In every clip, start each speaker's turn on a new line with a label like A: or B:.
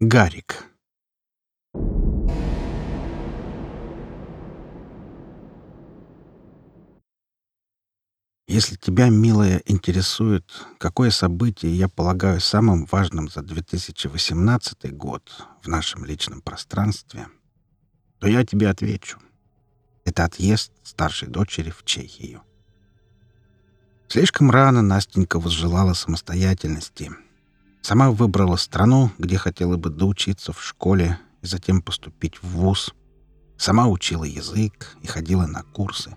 A: Гарик. Если тебя, милая, интересует, какое событие я полагаю самым важным за 2018 год в нашем личном пространстве, то я тебе отвечу. Это отъезд старшей дочери в Чехию. Слишком рано Настенька возжелала самостоятельности. Сама выбрала страну, где хотела бы доучиться в школе и затем поступить в вуз. Сама учила язык и ходила на курсы.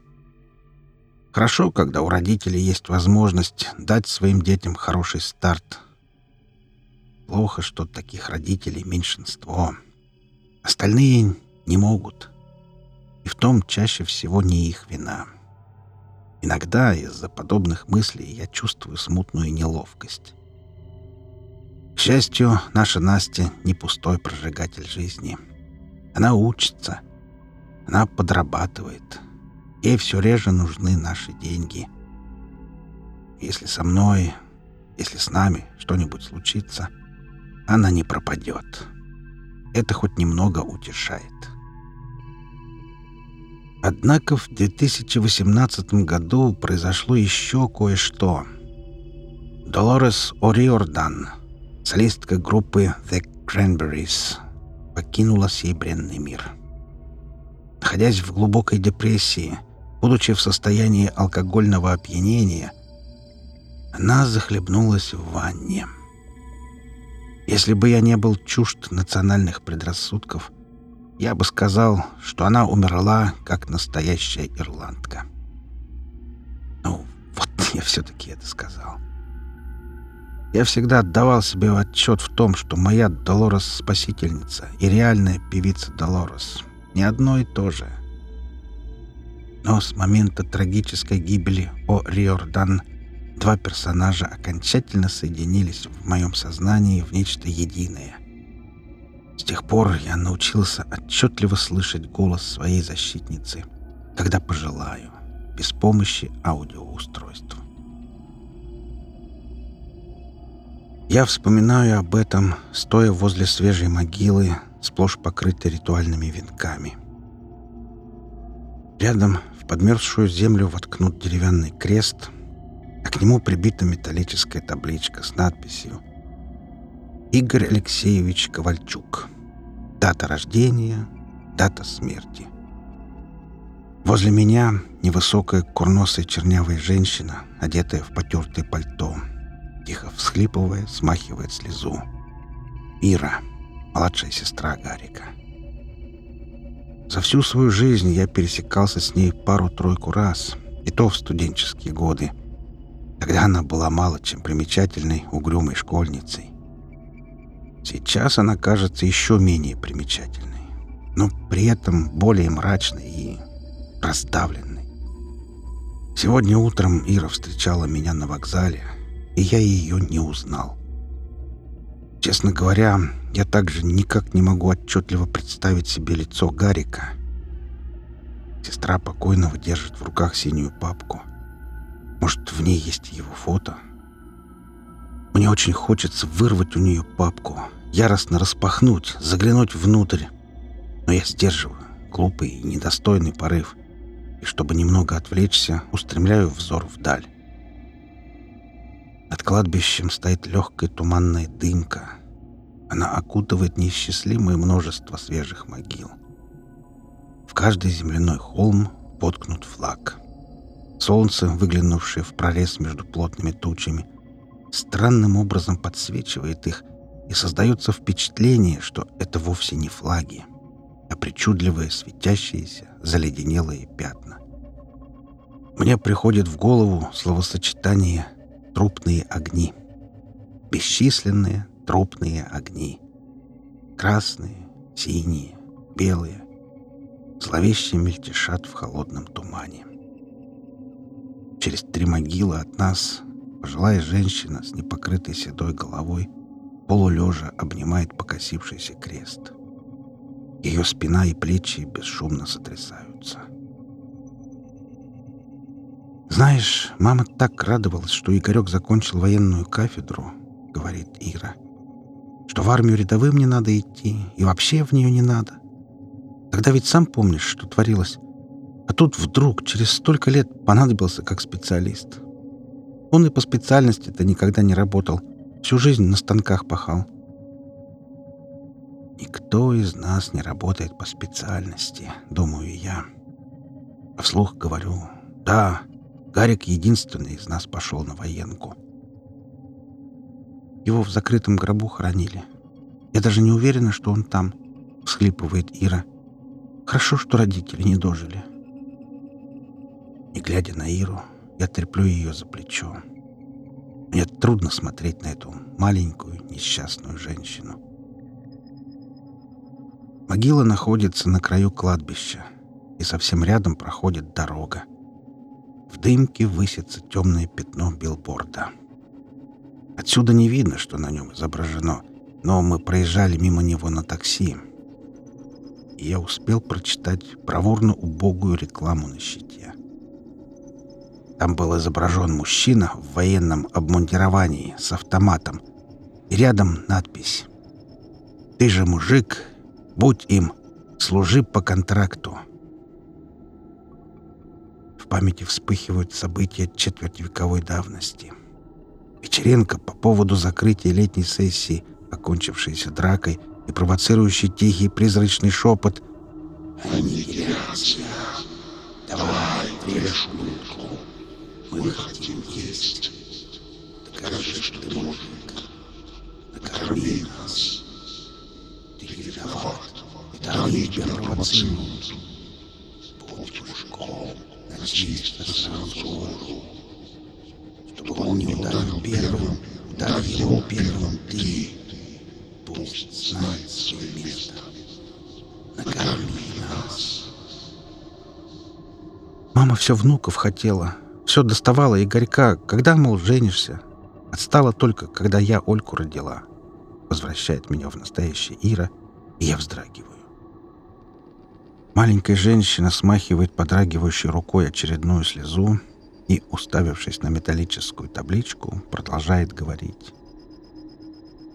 A: Хорошо, когда у родителей есть возможность дать своим детям хороший старт. Плохо, что таких родителей меньшинство. Остальные не могут. И в том чаще всего не их вина. Иногда из-за подобных мыслей я чувствую смутную неловкость. К счастью, наша Настя не пустой прожигатель жизни. Она учится. Она подрабатывает. Ей все реже нужны наши деньги. Если со мной, если с нами что-нибудь случится, она не пропадет. Это хоть немного утешает. Однако в 2018 году произошло еще кое-что. Долорес О'Риордан, солистка группы The Cranberries, покинула сей бренный мир. Находясь в глубокой депрессии, Будучи в состоянии алкогольного опьянения, она захлебнулась в ванне. Если бы я не был чужд национальных предрассудков, я бы сказал, что она умерла, как настоящая ирландка. Ну, вот я все-таки это сказал. Я всегда отдавал себе отчет в том, что моя Долорес — спасительница и реальная певица Долорес — не одно и то же — но с момента трагической гибели О. Риордан два персонажа окончательно соединились в моем сознании в нечто единое. С тех пор я научился отчетливо слышать голос своей защитницы, когда пожелаю, без помощи аудиоустройств. Я вспоминаю об этом, стоя возле свежей могилы, сплошь покрытой ритуальными венками. Рядом подмерзшую землю воткнут деревянный крест, а к нему прибита металлическая табличка с надписью «Игорь Алексеевич Ковальчук. Дата рождения, дата смерти». Возле меня невысокая курносая чернявая женщина, одетая в потертое пальто, тихо всхлипывая, смахивает слезу. Ира, младшая сестра Гарика. За всю свою жизнь я пересекался с ней пару-тройку раз, и то в студенческие годы. Тогда она была мало чем примечательной, угрюмой школьницей. Сейчас она кажется еще менее примечательной, но при этом более мрачной и раздавленной. Сегодня утром Ира встречала меня на вокзале, и я ее не узнал. Честно говоря, я также никак не могу отчетливо представить себе лицо Гарика. Сестра покойного держит в руках синюю папку. Может, в ней есть его фото? Мне очень хочется вырвать у нее папку, яростно распахнуть, заглянуть внутрь. Но я сдерживаю глупый и недостойный порыв, и, чтобы немного отвлечься, устремляю взор вдаль. Над кладбищем стоит легкая туманная дымка. Она окутывает неисчислимое множество свежих могил. В каждый земляной холм поткнут флаг. Солнце, выглянувшее в прорез между плотными тучами, странным образом подсвечивает их, и создается впечатление, что это вовсе не флаги, а причудливые светящиеся заледенелые пятна. Мне приходит в голову словосочетание трупные огни. Бесчисленные трупные огни. Красные, синие, белые. Зловеще мельтешат в холодном тумане. Через три могилы от нас пожилая женщина с непокрытой седой головой полулежа обнимает покосившийся крест. Ее спина и плечи бесшумно сотрясаются. «Знаешь, мама так радовалась, что Игорек закончил военную кафедру», — говорит Ира, что в армию рядовым не надо идти, и вообще в нее не надо. Тогда ведь сам помнишь, что творилось. А тут вдруг, через столько лет, понадобился как специалист. Он и по специальности-то никогда не работал. Всю жизнь на станках пахал. Никто из нас не работает по специальности, думаю я. А вслух говорю, да, Гарик единственный из нас пошел на военку. Его в закрытом гробу хоронили. Я даже не уверена, что он там, всхлипывает Ира. Хорошо, что родители не дожили. Не глядя на Иру, я треплю ее за плечо. Мне трудно смотреть на эту маленькую несчастную женщину. Могила находится на краю кладбища, и совсем рядом проходит дорога. В дымке высится темное пятно билборда. Отсюда не видно, что на нем изображено, но мы проезжали мимо него на такси. И я успел прочитать бравурно убогую рекламу на щите. Там был изображен мужчина в военном обмундировании с автоматом. И рядом надпись «Ты же мужик, будь им, служи по контракту». В памяти вспыхивают события четвертьвековой давности. Вечеринка по поводу закрытия летней сессии, окончившаяся дракой и провоцирующий тихий призрачный шепот
B: «Аннигиляция! Давай, режь утку! Мы хотим есть! Докажи, что ты мужик! Накорми нас! Ты виноват, это они тебя провоцируют! Начисто сразу кожу! Чтобы он не ударил первым, ударь его первым ты! Пусть знает свое место! Накорми нас!
A: Мама все внуков хотела, все доставала Игорька, когда, мол, женишься. Отстала только, когда я Ольку родила. Возвращает меня в настоящее Ира, и я вздрагиваю. Маленькая женщина смахивает подрагивающей рукой очередную слезу и, уставившись на металлическую табличку, продолжает говорить.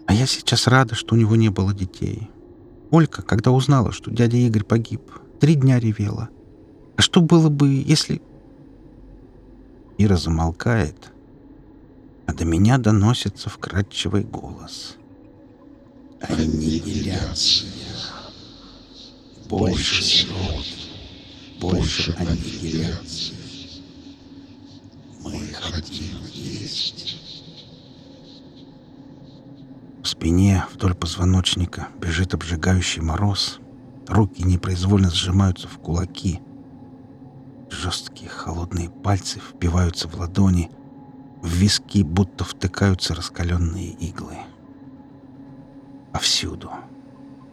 A: А я сейчас рада, что у него не было детей. Олька, когда узнала, что дядя Игорь погиб, три дня ревела. А что было бы, если... Ира замолкает, а до меня доносится вкрадчивый голос.
B: Аннигиляция. Больше сирот, больше аннигиляции. Мы хотим есть.
A: В спине вдоль позвоночника бежит обжигающий мороз. Руки непроизвольно сжимаются в кулаки. Жесткие холодные пальцы впиваются в ладони. В виски будто втыкаются раскаленные иглы. Повсюду,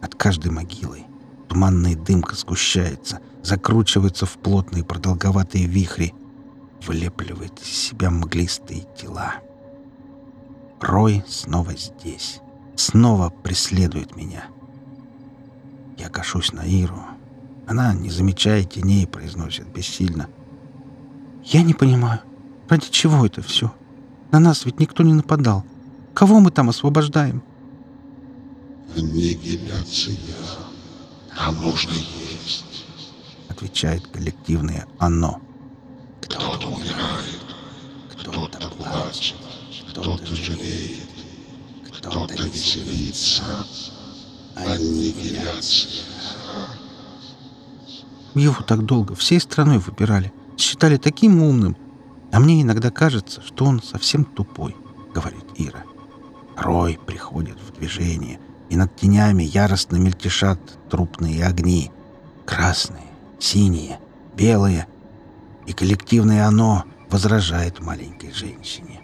A: над каждой могилой, туманная дымка сгущается, закручивается в плотные продолговатые вихри, вылепливает из себя мглистые тела. Рой снова здесь, снова преследует меня. Я кашусь на Иру. Она, не замечая теней, произносит бессильно. «Я не понимаю, ради чего это все? На нас ведь никто не нападал. Кого мы там освобождаем?»
B: Аннигиляция. Нам нужно есть.
A: Отвечает коллективное «оно».
B: Кто-то умирает, кто-то плачет, кто-то жалеет, кто-то веселится. Аннигиляция.
A: Его так долго всей страной выбирали, считали таким умным. А мне иногда кажется, что он совсем тупой, говорит Ира. Рой приходит в движение, и над тенями яростно мельтешат трупные огни. Красные, синие, белые. И коллективное оно возражает маленькой женщине.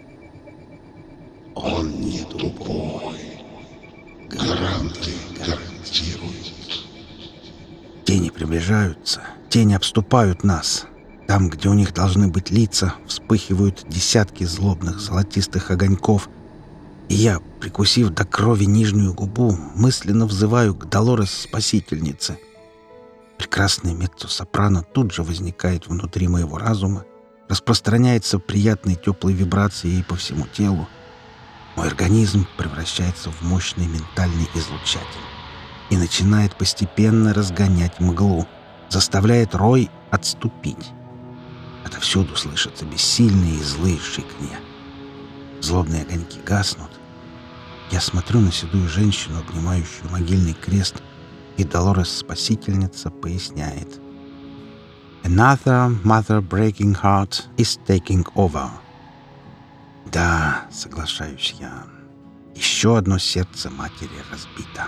B: Он не тупой. Гаранты гарантируют.
A: Тени приближаются, тени обступают нас. Там, где у них должны быть лица, вспыхивают десятки злобных золотистых огоньков. И я, прикусив до крови нижнюю губу, мысленно взываю к Долорес-спасительнице. Прекрасный меццо-сопрано тут же возникает внутри моего разума, распространяется приятной теплой вибрацией по всему телу. Мой организм превращается в мощный ментальный излучатель и начинает постепенно разгонять мглу, заставляет рой отступить. Отовсюду слышатся бессильные и злые шиканья. Злобные огоньки гаснут. Я смотрю на седую женщину, обнимающую могильный крест, и Долорес-спасительница поясняет. «Another mother-breaking heart is taking over». «Да», — соглашаюсь я, — «еще одно сердце матери разбито».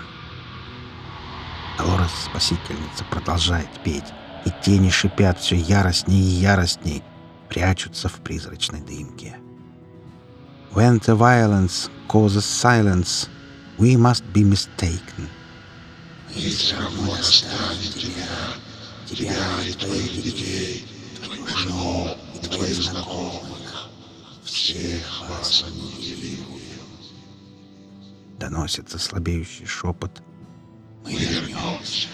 A: Долорес-спасительница продолжает петь, и тени шипят все яростней и яростней, прячутся в призрачной дымке. When the violence causes silence, we must be mistaken.
B: Все равно оставим тебя, тебя и твоих детей, твою жену и твоих знакомых. Всех вас аннигилируем.
A: Доносится слабеющий шепот.
B: Мы вернемся.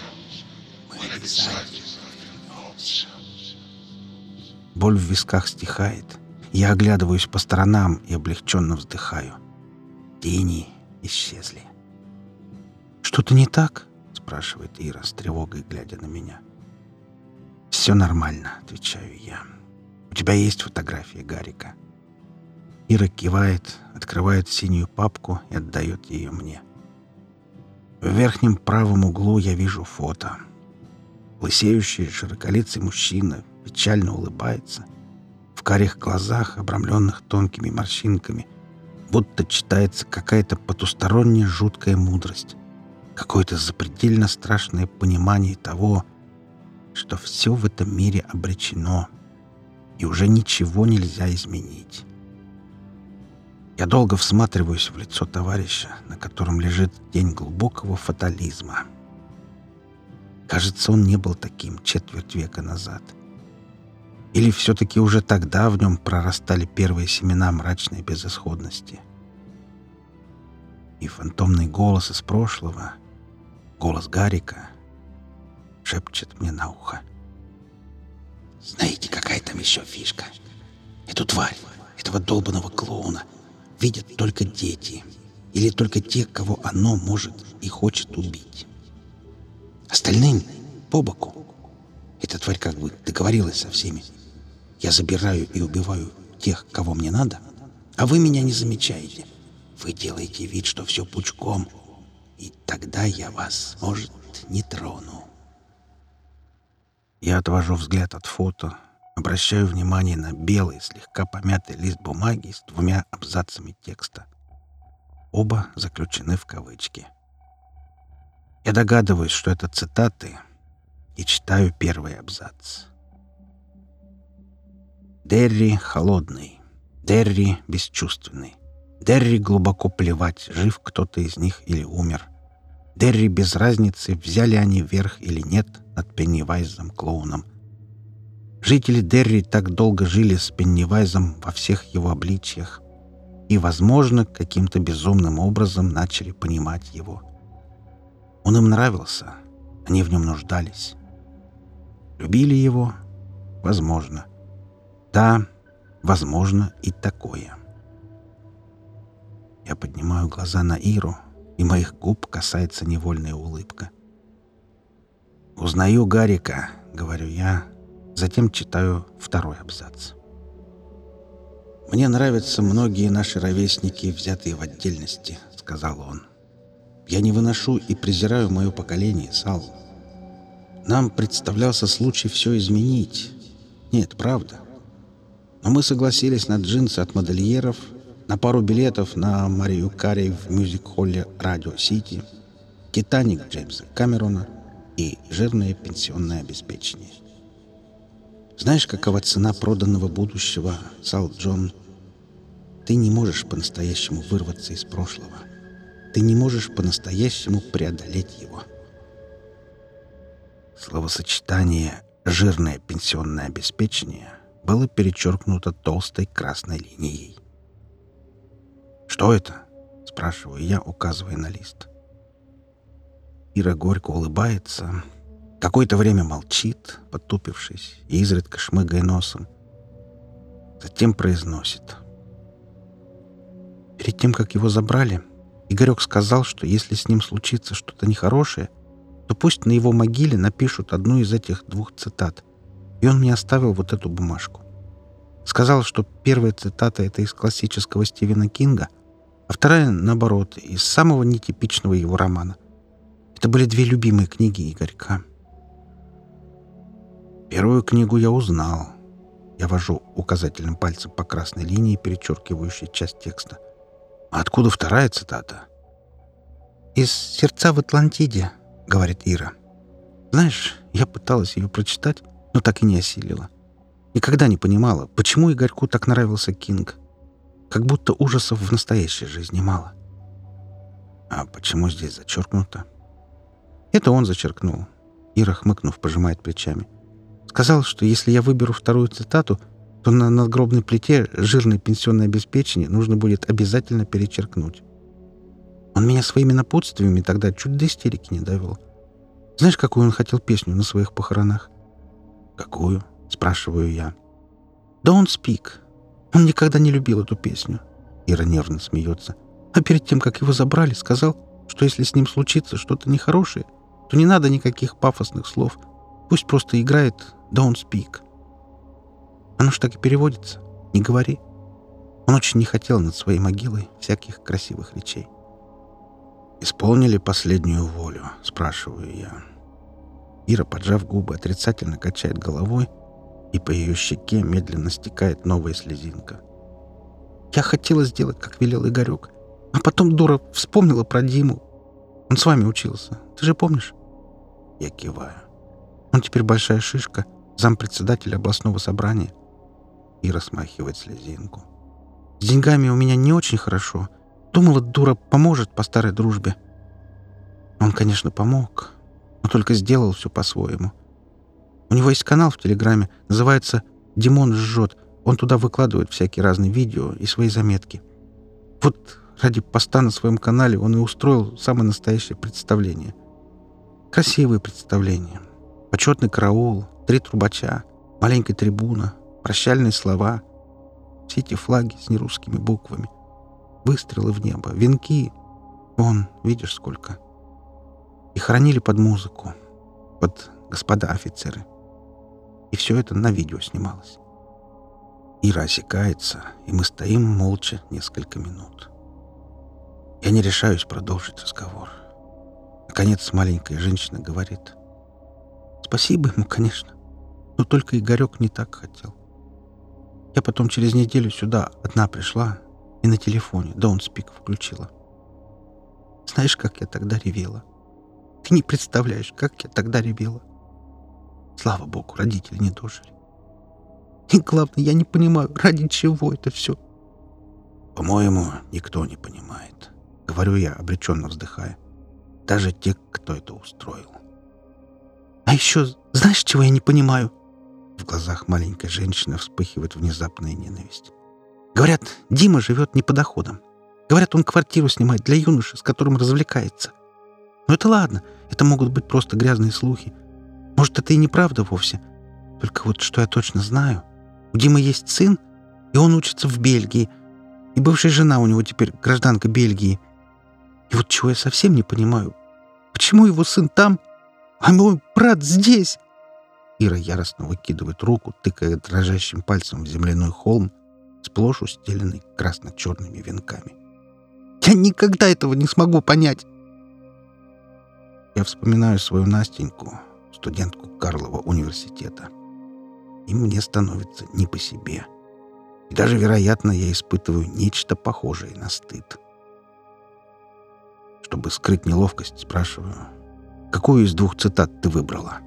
B: Мы обязательно вернемся.
A: Боль в висках стихает. Я оглядываюсь по сторонам и облегченно вздыхаю. Тени исчезли. «Что-то не так?» — спрашивает Ира с тревогой, глядя на меня. «Все нормально», — отвечаю я. «У тебя есть фотография Гарика?» Ира кивает, открывает синюю папку и отдает ее мне. В верхнем правом углу я вижу фото. Лысеющий, широколицый мужчина печально улыбается. Карих глазах, обрамленных тонкими морщинками, будто читается какая-то потусторонняя жуткая мудрость, какое-то запредельно страшное понимание того, что все в этом мире обречено, и уже ничего нельзя изменить. Я долго всматриваюсь в лицо товарища, на котором лежит тень глубокого фатализма. Кажется, он не был таким четверть века назад. Или все-таки уже тогда в нем прорастали первые семена мрачной безысходности. И фантомный голос из прошлого, голос Гарика, шепчет мне на ухо. «Знаете, какая там еще фишка? Эту тварь, этого долбанного клоуна — видят только дети или только те, кого оно может и хочет убить. Остальным по боку. Эта тварь как бы договорилась со всеми. Я забираю и убиваю тех, кого мне надо, а вы меня не замечаете. Вы делаете вид, что все пучком, и тогда я вас, может, не трону. Я отвожу взгляд от фото, Обращаю внимание на белый, слегка помятый лист бумаги с двумя абзацами текста. Оба заключены в кавычки. Я догадываюсь, что это цитаты, и читаю первый абзац. Дерри холодный, Дерри бесчувственный. Дерри глубоко плевать, жив кто-то из них или умер. Дерри без разницы, взяли они верх или нет над Пеннивайзом-клоуном — Жители Дерри так долго жили с Пеннивайзом во всех его обличьях и, возможно, каким-то безумным образом начали понимать его. Он им нравился, они в нем нуждались. Любили его? Возможно. Да, возможно и такое. Я поднимаю глаза на Иру, и моих губ касается невольная улыбка. «Узнаю Гарика», — говорю я, Затем читаю второй абзац. «Мне нравятся многие наши ровесники, взятые в отдельности», — сказал он. «Я не выношу и презираю мое поколение, Сал. Нам представлялся случай все изменить. Нет, правда. Но мы согласились на джинсы от модельеров, на пару билетов на Марию Карри в мюзик-холле «Радио Сити», «Титаник» Джеймса Камерона и жирное пенсионное обеспечение. Знаешь, какова цена проданного будущего, Сал Джон? Ты не можешь по-настоящему вырваться из прошлого. Ты не можешь по-настоящему преодолеть его. Словосочетание «жирное пенсионное обеспечение» было перечеркнуто толстой красной линией. «Что это?» — спрашиваю я, указывая на лист. Ира горько улыбается, Какое-то время молчит, потупившись и изредка шмыгая носом. Затем произносит. Перед тем, как его забрали, Игорек сказал, что если с ним случится что-то нехорошее, то пусть на его могиле напишут одну из этих двух цитат. И он мне оставил вот эту бумажку. Сказал, что первая цитата — это из классического Стивена Кинга, а вторая, наоборот, из самого нетипичного его романа. Это были две любимые книги Игорька. Первую книгу я узнал. Я вожу указательным пальцем по красной линии, перечеркивающей часть текста. А откуда вторая цитата? «Из «Сердца в Атлантиде», — говорит Ира. Знаешь, я пыталась ее прочитать, но так и не осилила. Никогда не понимала, почему Игорьку так нравился Кинг. Как будто ужасов в настоящей жизни мало. А почему здесь зачеркнуто? Это он зачеркнул. Ира, хмыкнув, пожимает плечами. Сказал, что если я выберу вторую цитату, то на надгробной плите жирное пенсионное обеспечение нужно будет обязательно перечеркнуть. Он меня своими напутствиями тогда чуть до истерики не довел. Знаешь, какую он хотел песню на своих похоронах? «Какую?» — спрашиваю я. «Don't speak». Он никогда не любил эту песню. Ира нервно смеется. А перед тем, как его забрали, сказал, что если с ним случится что-то нехорошее, то не надо никаких пафосных слов. Пусть просто играет «Don't speak». Оно ж так и переводится. Не говори. Он очень не хотел над своей могилой всяких красивых речей. «Исполнили последнюю волю?» — спрашиваю я. Ира, поджав губы, отрицательно качает головой, и по ее щеке медленно стекает новая слезинка. «Я хотела сделать, как велел Игорек, а потом дура вспомнила про Диму. Он с вами учился, ты же помнишь?» Я киваю. Он теперь большая шишка, зампредседателя областного собрания. Ира смахивает слезинку. «С деньгами у меня не очень хорошо. Думала, дура поможет по старой дружбе. Он, конечно, помог, но только сделал все по-своему. У него есть канал в Телеграме, называется «Димон жжет». Он туда выкладывает всякие разные видео и свои заметки. Вот ради поста на своем канале он и устроил самое настоящее представление. Красивое представление. Почетный караул, три трубача, маленькая трибуна, прощальные слова. Все эти флаги с нерусскими буквами. Выстрелы в небо, венки. Вон, видишь, сколько. И хоронили под музыку. Под господа офицеры. И все это на видео снималось. Ира осекается, и мы стоим молча несколько минут. Я не решаюсь продолжить разговор. Наконец маленькая женщина говорит. Спасибо ему, конечно, но только Игорек не так хотел. Я потом через неделю сюда одна пришла и на телефоне даунспик включила. Знаешь, как я тогда ревела? Ты не представляешь, как я тогда ревела. Слава богу, родители не дожили. И главное, я не понимаю, ради чего это все.
B: По-моему, никто не понимает. Говорю я, обреченно вздыхая. Даже те, кто это устроил.
A: А еще, знаешь, чего я не понимаю? В глазах маленькой женщины вспыхивает внезапная ненависть. Говорят, Дима живет не по доходам. Говорят, он квартиру снимает для юноши, с которым развлекается. Но это ладно, это могут быть просто грязные слухи. Может, это и неправда вовсе. Только вот что я точно знаю. У Димы есть сын, и он учится в Бельгии. И бывшая жена у него теперь гражданка Бельгии. И вот чего я совсем не понимаю. Почему его сын там, а мой брат здесь? Ира яростно выкидывает руку, тыкая дрожащим пальцем в земляной холм, сплошь устеленный красно-черными венками. «Я никогда этого не смогу понять!» Я вспоминаю свою Настеньку, студентку Карлова университета. И мне становится не по себе. И даже, вероятно, я испытываю нечто похожее на стыд. Чтобы скрыть неловкость, спрашиваю, какую из двух цитат ты выбрала?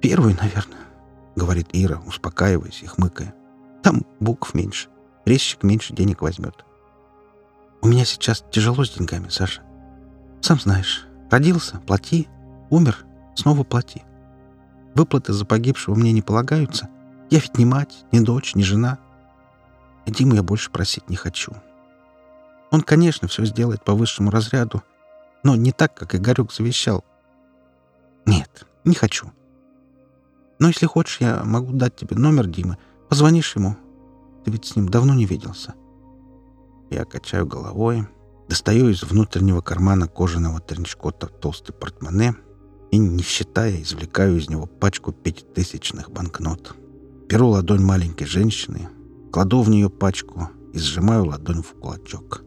A: «Первую, наверное», — говорит Ира, успокаиваясь и хмыкая. «Там букв меньше. Резчик меньше денег возьмет. У меня сейчас тяжело с деньгами, Саша. Сам знаешь, родился — плати, умер Снова плати. Выплаты за погибшего мне не полагаются. Я ведь не мать, не дочь, не жена. А Диму я больше просить не хочу. Он, конечно, все сделает по высшему разряду, но не так, как Игорек завещал. Нет, не хочу. Но если хочешь, я могу дать тебе номер Димы. Позвонишь ему. Ты ведь с ним давно не виделся. Я качаю головой, достаю из внутреннего кармана кожаного тренчкота толстый портмоне и, не считая, извлекаю из него пачку пятитысячных банкнот. Беру ладонь маленькой женщины, кладу в нее пачку и сжимаю ладонь в кулачок.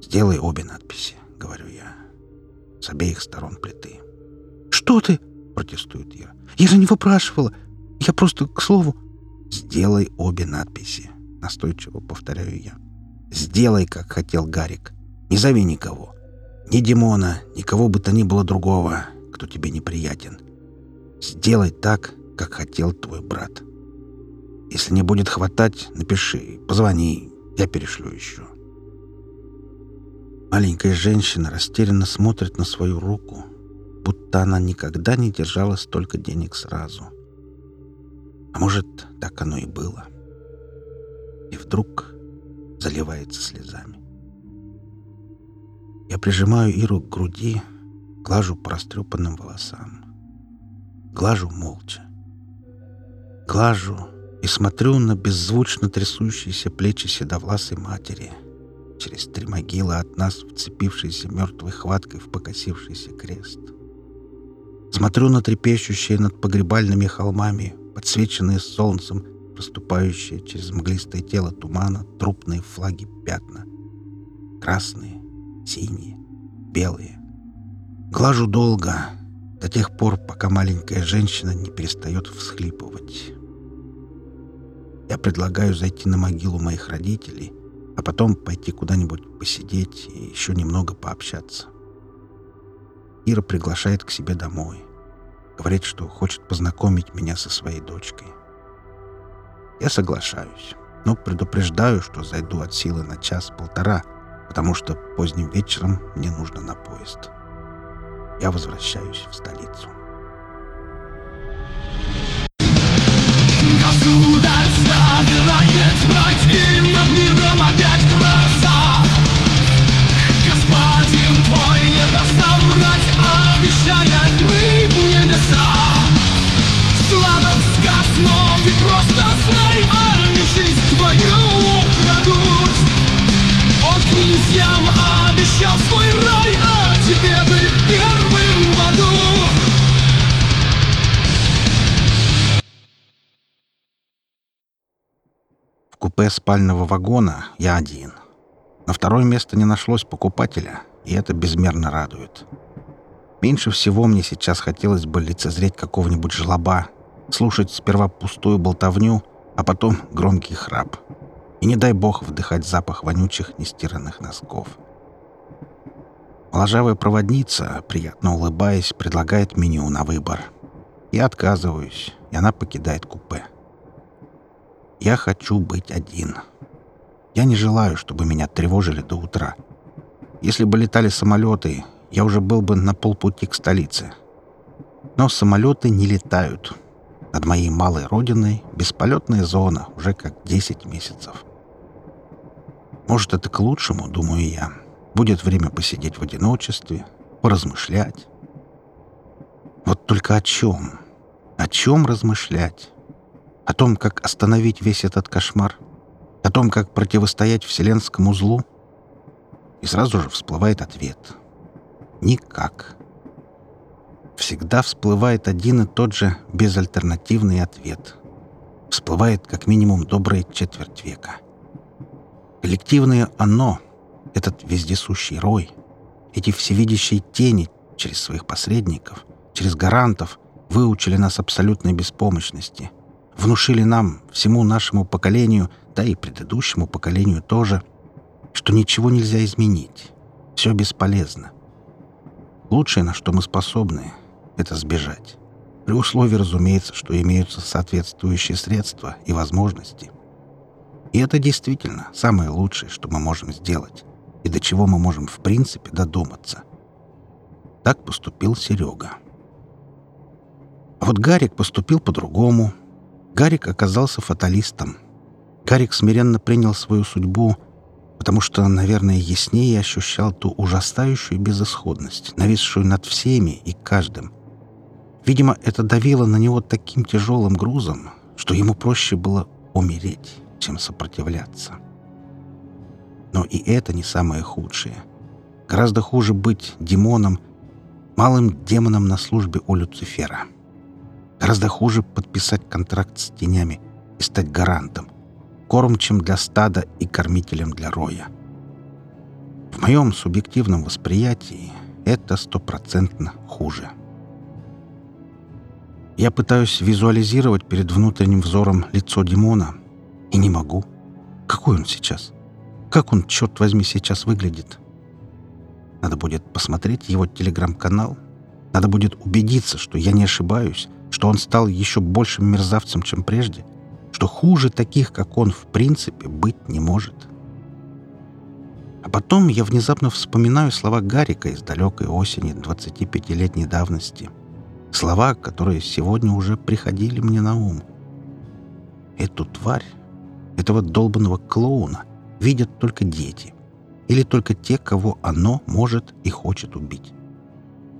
A: «Сделай обе надписи», — говорю я, — «с обеих сторон плиты».
B: «Что ты?» — протестует Ира. «Я же не выпрашивала. Я просто, к слову...»
A: «Сделай обе надписи», — настойчиво повторяю я. «Сделай, как хотел Гарик. Не зови никого. Ни Димона, никого бы то ни было другого, кто тебе неприятен. Сделай так, как хотел твой брат. Если не будет хватать, напиши, позвони, я перешлю еще». Маленькая женщина растерянно смотрит на свою руку, будто она никогда не держала столько денег сразу. А может, так оно и было. И вдруг заливается слезами. Я прижимаю Иру к груди, глажу по растрепанным волосам. Глажу молча. Глажу и смотрю на беззвучно трясущиеся плечи седовласой матери, через три могилы от нас вцепившейся мертвой хваткой в покосившийся крест. Смотрю на трепещущие над погребальными холмами, подсвеченные солнцем, проступающие через мглистое тело тумана трупные флаги пятна. Красные, синие, белые. Глажу долго, до тех пор, пока маленькая женщина не перестает всхлипывать. Я предлагаю зайти на могилу моих родителей, а потом пойти куда-нибудь посидеть и еще немного пообщаться. Ира приглашает к себе домой. Говорит, что хочет познакомить меня со своей дочкой. Я соглашаюсь, но предупреждаю, что зайду от силы на час-полтора, потому что поздним вечером мне нужно на поезд. Я возвращаюсь в столицу. Государство купе спального вагона я один. На второе место не нашлось покупателя, и это безмерно радует. Меньше всего мне сейчас хотелось бы лицезреть какого-нибудь жлоба, слушать сперва пустую болтовню, а потом громкий храп. И не дай бог вдыхать запах вонючих нестиранных носков. Моложавая проводница, приятно улыбаясь, предлагает меню на выбор. Я отказываюсь, и она покидает купе. Я хочу быть один. Я не желаю, чтобы меня тревожили до утра. Если бы летали самолеты, я уже был бы на полпути к столице. Но самолеты не летают. Над моей малой родиной бесполетная зона уже как 10 месяцев. Может, это к лучшему, думаю я. Будет время посидеть в одиночестве, поразмышлять. Вот только о чем? О чем размышлять? О том, как остановить весь этот кошмар? О том, как противостоять вселенскому злу? И сразу же всплывает ответ. Никак. Всегда всплывает один и тот же безальтернативный ответ. Всплывает как минимум добрая четверть века. Коллективное «оно» — этот вездесущий рой, эти всевидящие тени через своих посредников, через гарантов выучили нас абсолютной беспомощности — внушили нам, всему нашему поколению, да и предыдущему поколению тоже, что ничего нельзя изменить. Все бесполезно. Лучшее, на что мы способны, — это сбежать. При условии, разумеется, что имеются соответствующие средства и возможности. И это действительно самое лучшее, что мы можем сделать, и до чего мы можем в принципе додуматься. Так поступил Серега. А вот Гарик поступил по-другому — Гарик оказался фаталистом. Гарик смиренно принял свою судьбу, потому что, наверное, яснее ощущал ту ужасающую безысходность, нависшую над всеми и каждым. Видимо, это давило на него таким тяжелым грузом, что ему проще было умереть, чем сопротивляться. Но и это не самое худшее. Гораздо хуже быть демоном, малым демоном на службе у Люцифера. Гораздо хуже подписать контракт с тенями и стать гарантом, кормчем для стада и кормителем для роя. В моем субъективном восприятии это стопроцентно хуже. Я пытаюсь визуализировать перед внутренним взором лицо Димона и не могу. Какой он сейчас? Как он, черт возьми, сейчас выглядит? Надо будет посмотреть его телеграм-канал. Надо будет убедиться, что я не ошибаюсь, что он стал еще большим мерзавцем, чем прежде, что хуже таких, как он, в принципе, быть не может. А потом я внезапно вспоминаю слова Гарика из далекой осени 25-летней давности — Слова, которые сегодня уже приходили мне на ум. Эту тварь, этого долбанного клоуна, видят только дети. Или только те, кого оно может и хочет убить.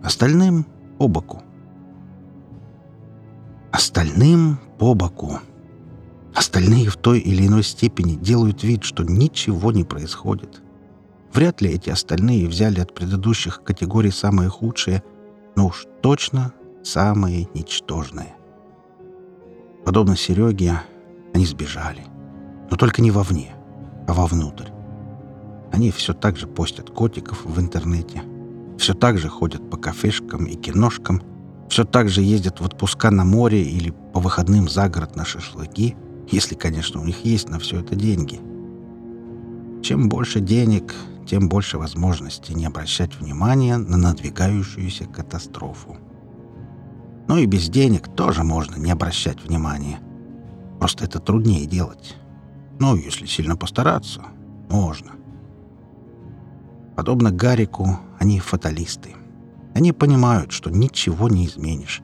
A: Остальным — по боку. Остальным — по боку. Остальные в той или иной степени делают вид, что ничего не происходит. Вряд ли эти остальные взяли от предыдущих категорий самое худшее, но уж точно самое ничтожное. Подобно Сереге, они сбежали. Но только не вовне, а вовнутрь. Они все так же постят котиков в интернете, все так же ходят по кафешкам и киношкам, все так же ездят в отпуска на море или по выходным за город на шашлыки, если, конечно, у них есть на все это деньги. Чем больше денег, тем больше возможностей не обращать внимания на надвигающуюся катастрофу. Но и без денег тоже можно не обращать внимания. Просто это труднее делать. Ну, если сильно постараться, можно. Подобно Гарику, они фаталисты. Они понимают, что ничего не изменишь.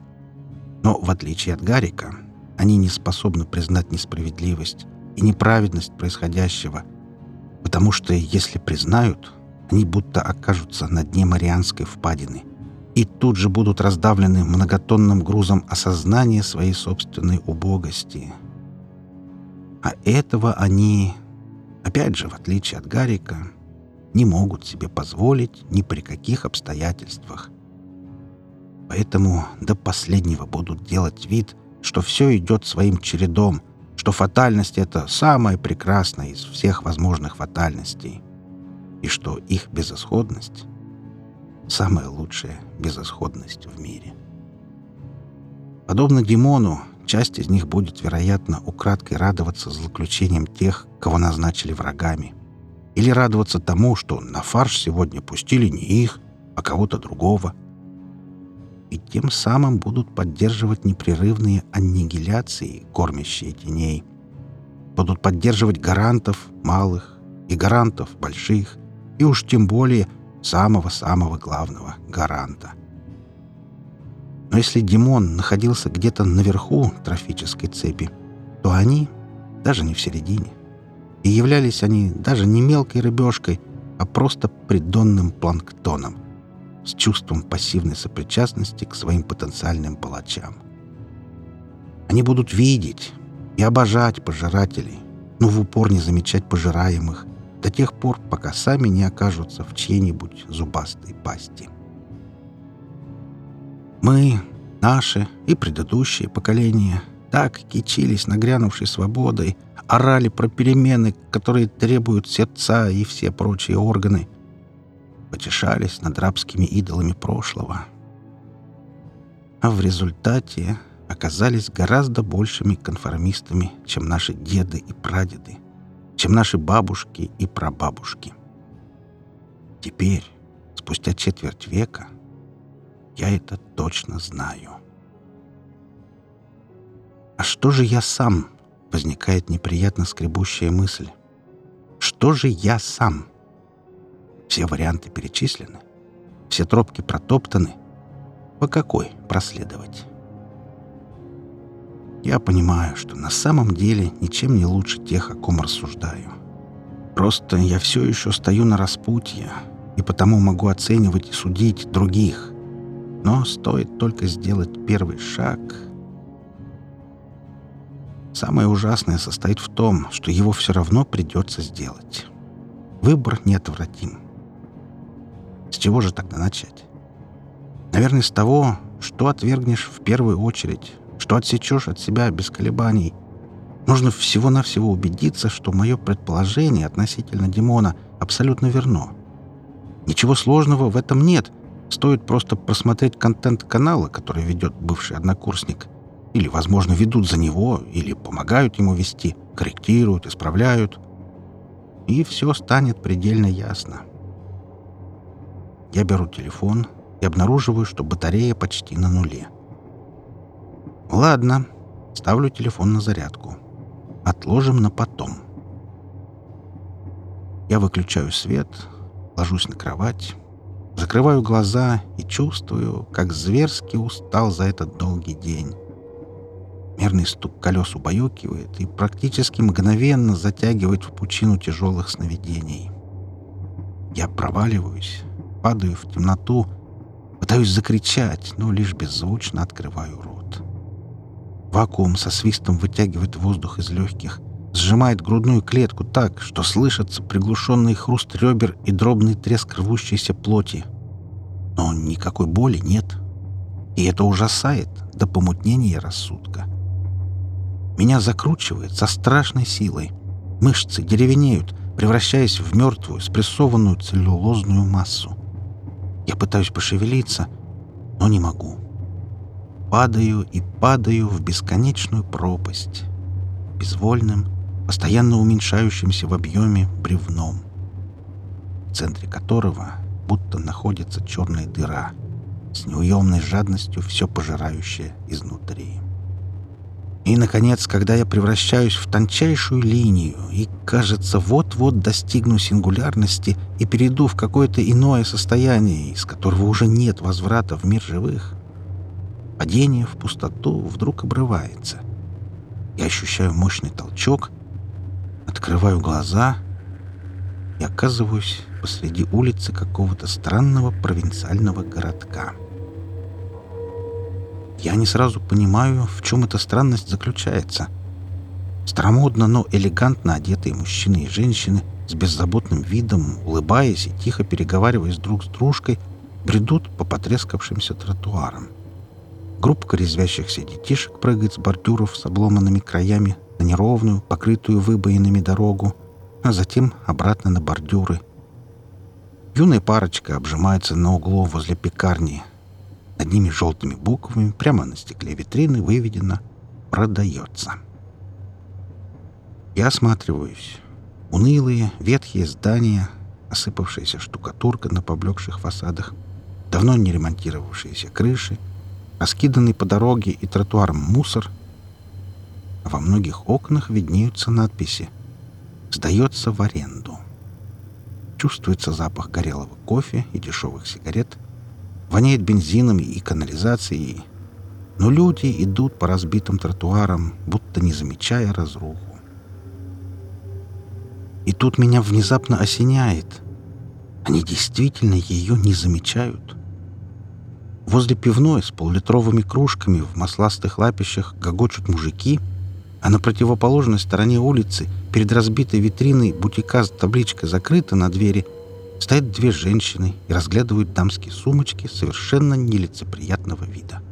A: Но, в отличие от Гарика, они не способны признать несправедливость и неправедность происходящего, потому что, если признают, они будто окажутся на дне Марианской впадины и тут же будут раздавлены многотонным грузом осознания своей собственной убогости. А этого они, опять же, в отличие от Гарика, не могут себе позволить ни при каких обстоятельствах. Поэтому до последнего будут делать вид, что все идет своим чередом, что фатальность — это самая прекрасная из всех возможных фатальностей, и что их безысходность самая лучшая безысходность в мире. Подобно Димону, часть из них будет, вероятно, украдкой радоваться злоключениям тех, кого назначили врагами, или радоваться тому, что на фарш сегодня пустили не их, а кого-то другого, и тем самым будут поддерживать непрерывные аннигиляции, кормящие теней, будут поддерживать гарантов малых и гарантов больших, и уж тем более – самого-самого главного гаранта. Но если Димон находился где-то наверху трофической цепи, то они даже не в середине. И являлись они даже не мелкой рыбешкой, а просто придонным планктоном с чувством пассивной сопричастности к своим потенциальным палачам. Они будут видеть и обожать пожирателей, но в упор не замечать пожираемых, до тех пор, пока сами не окажутся в чьей-нибудь зубастой пасти. Мы, наши и предыдущие поколения, так кичились нагрянувшей свободой, орали про перемены, которые требуют сердца и все прочие органы, потешались над рабскими идолами прошлого. А в результате оказались гораздо большими конформистами, чем наши деды и прадеды чем наши бабушки и прабабушки. Теперь, спустя четверть века, я это точно знаю. А что же я сам? Возникает неприятно скребущая мысль. Что же я сам? Все варианты перечислены, все тропки протоптаны. По какой проследовать? Я понимаю, что на самом деле ничем не лучше тех, о ком рассуждаю. Просто я все еще стою на распутье, и потому могу оценивать и судить других. Но стоит только сделать первый шаг. Самое ужасное состоит в том, что его все равно придется сделать. Выбор неотвратим. С чего же тогда начать? Наверное, с того, что отвергнешь в первую очередь, что отсечешь от себя без колебаний. Нужно всего-навсего убедиться, что мое предположение относительно Димона абсолютно верно. Ничего сложного в этом нет. Стоит просто просмотреть контент канала, который ведет бывший однокурсник. Или, возможно, ведут за него, или помогают ему вести, корректируют, исправляют. И все станет предельно ясно. Я беру телефон и обнаруживаю, что батарея почти на нуле. Ладно, ставлю телефон на зарядку. Отложим на потом. Я выключаю свет, ложусь на кровать, закрываю глаза и чувствую, как зверски устал за этот долгий день. Мерный стук колес убаюкивает и практически мгновенно затягивает в пучину тяжелых сновидений. Я проваливаюсь, падаю в темноту, пытаюсь закричать, но лишь беззвучно открываю рот. Вакуум со свистом вытягивает воздух из легких, сжимает грудную клетку так, что слышится приглушенный хруст ребер и дробный треск рвущейся плоти. Но никакой боли нет. И это ужасает до помутнения рассудка. Меня закручивает со страшной силой. Мышцы деревенеют, превращаясь в мертвую, спрессованную целлюлозную массу. Я пытаюсь пошевелиться, но не могу. Падаю и падаю в бесконечную пропасть. Безвольным, постоянно уменьшающимся в объеме бревном, в центре которого будто находится черная дыра, с неуемной жадностью все пожирающая изнутри. И, наконец, когда я превращаюсь в тончайшую линию и, кажется, вот-вот достигну сингулярности и перейду в какое-то иное состояние, из которого уже нет возврата в мир живых, падение в пустоту вдруг обрывается. Я ощущаю мощный толчок, открываю глаза и оказываюсь посреди улицы какого-то странного провинциального городка. Я не сразу понимаю, в чем эта странность заключается. Старомодно, но элегантно одетые мужчины и женщины с беззаботным видом, улыбаясь и тихо переговариваясь друг с дружкой, бредут по потрескавшимся тротуарам. Группка резвящихся детишек прыгает с бордюров с обломанными краями на неровную, покрытую выбоинами дорогу, а затем обратно на бордюры. Юная парочка обжимается на углу возле пекарни, над ними желтыми буквами прямо на стекле витрины выведено «Продается». Я осматриваюсь. Унылые, ветхие здания, осыпавшаяся штукатурка на поблекших фасадах, давно не ремонтировавшиеся крыши, раскиданный по дороге и тротуарам мусор. Во многих окнах виднеются надписи «Сдается в аренду». Чувствуется запах горелого кофе и дешевых сигарет – Воняет бензином и канализацией. Но люди идут по разбитым тротуарам, будто не замечая разруху. И тут меня внезапно осеняет. Они действительно ее не замечают. Возле пивной с поллитровыми кружками в масластых лапищах гогочут мужики, а на противоположной стороне улицы, перед разбитой витриной бутика с табличкой закрыта на двери – Стоят две женщины и разглядывают дамские сумочки совершенно нелицеприятного вида.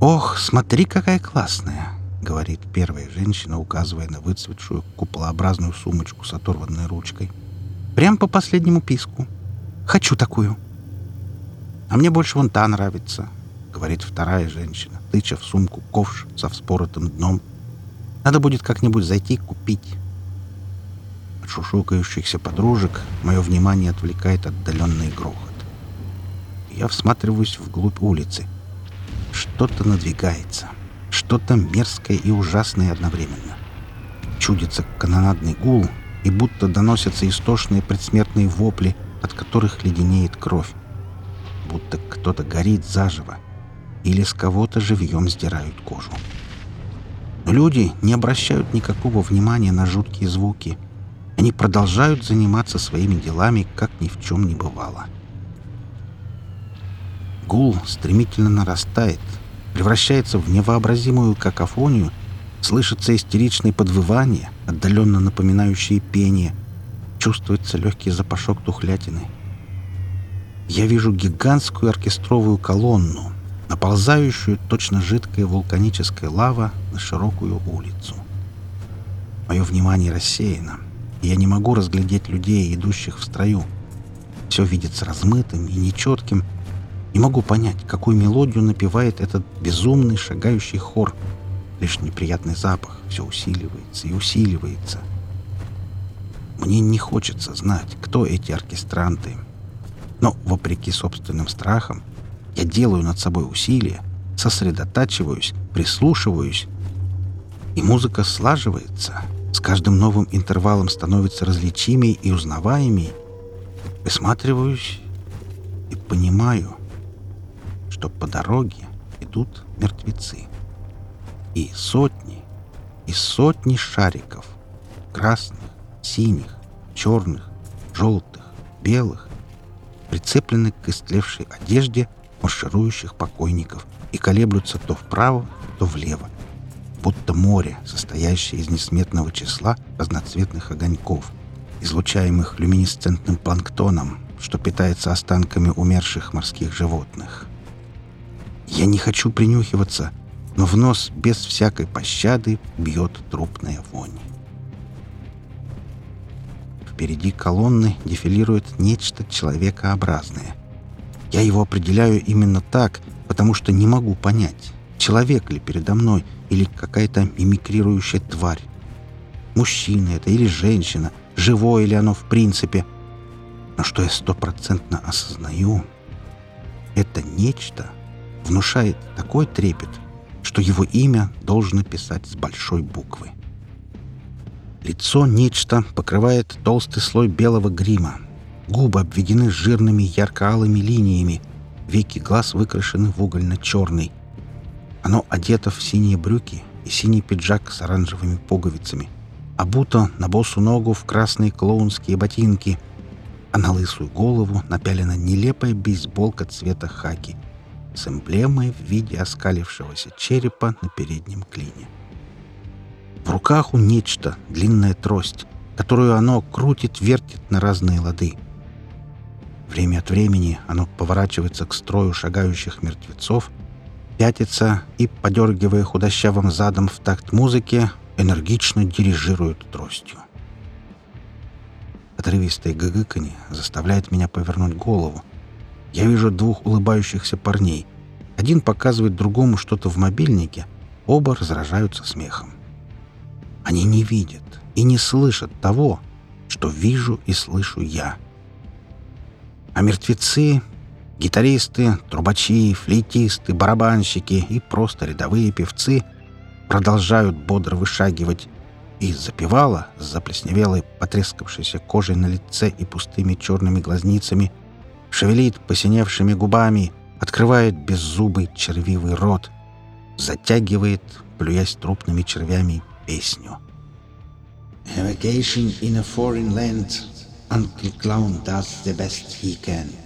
A: «Ох, смотри, какая классная!» — говорит первая женщина, указывая на выцветшую куполообразную сумочку с оторванной ручкой. «Прям по последнему писку. Хочу такую!» «А мне больше вон та нравится», — говорит вторая женщина, тыча в сумку ковш со вспоротым дном. «Надо будет как-нибудь зайти купить». От шушукающихся подружек мое внимание отвлекает отдаленный грохот. Я всматриваюсь вглубь улицы. Что-то надвигается. Что-то мерзкое и ужасное одновременно. Чудится канонадный гул, и будто доносятся истошные предсмертные вопли, от которых леденеет кровь. Будто кто-то горит заживо, или с кого-то живьем сдирают кожу. Люди не обращают никакого внимания на жуткие звуки — они продолжают заниматься своими делами, как ни в чем не бывало. Гул стремительно нарастает, превращается в невообразимую какофонию, слышатся истеричные подвывания, отдаленно напоминающие пение, чувствуется легкий запашок тухлятины. Я вижу гигантскую оркестровую колонну, наползающую точно жидкая вулканическая лава на широкую улицу. Мое внимание рассеяно, я не могу разглядеть людей, идущих в строю. Все видится размытым и нечетким. Не могу понять, какую мелодию напевает этот безумный шагающий хор. Лишь неприятный запах все усиливается и усиливается. Мне не хочется знать, кто эти оркестранты. Но, вопреки собственным страхам, я делаю над собой усилия, сосредотачиваюсь, прислушиваюсь, и музыка слаживается, с каждым новым интервалом становится различимей и узнаваемей. Присматриваюсь и понимаю, что по дороге идут мертвецы. И сотни, и сотни шариков, красных, синих, черных, желтых, белых, прицеплены к истлевшей одежде марширующих покойников и колеблются то вправо, то влево, будто море, состоящее из несметного числа разноцветных огоньков, излучаемых люминесцентным планктоном, что питается останками умерших морских животных. Я не хочу принюхиваться, но в нос без всякой пощады бьет трупная вонь. Впереди колонны дефилирует нечто человекообразное. Я его определяю именно так, потому что не могу понять, человек ли передо мной или какая-то мимикрирующая тварь. Мужчина это или женщина, живое ли оно в принципе. Но что я стопроцентно осознаю, это нечто внушает такой трепет, что его имя должно писать с большой буквы. Лицо нечто покрывает толстый слой белого грима. Губы обведены жирными ярко-алыми линиями. Веки глаз выкрашены в угольно-черный. Оно одето в синие брюки и синий пиджак с оранжевыми пуговицами. Обуто на босу ногу в красные клоунские ботинки. А на лысую голову напялена нелепая бейсболка цвета хаки с эмблемой в виде оскалившегося черепа на переднем клине. В руках у нечто, длинная трость, которую оно крутит, вертит на разные лады. Время от времени оно поворачивается к строю шагающих мертвецов, пятится и, подергивая худощавым задом в такт музыки, энергично дирижирует тростью. Отрывистое гыгыканье заставляет меня повернуть голову. Я вижу двух улыбающихся парней. Один показывает другому что-то в мобильнике, оба разражаются смехом. Они не видят и не слышат того, что вижу и слышу я. А мертвецы, гитаристы, трубачи, флейтисты, барабанщики и просто рядовые певцы продолжают бодро вышагивать и запевала с заплесневелой, потрескавшейся кожей на лице и пустыми черными глазницами, шевелит посиневшими губами, открывает беззубый червивый рот, затягивает, плюясь трупными червями, песню.
B: A in a foreign land, Uncle Clown does the best he can.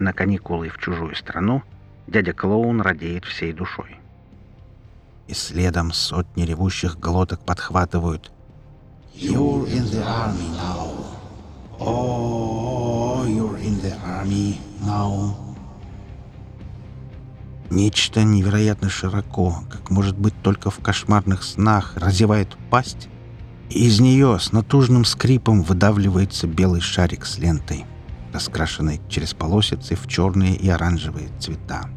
A: На каникулы в чужую страну дядя Клоун радеет всей душой. И следом сотни ревущих глоток подхватывают
B: You're in the army now. Oh, you're in the army now.
A: Нечто невероятно широко, как может быть только в кошмарных снах, разевает пасть, и из нее с натужным скрипом выдавливается белый шарик с лентой, раскрашенный через полосицы в черные и оранжевые цвета.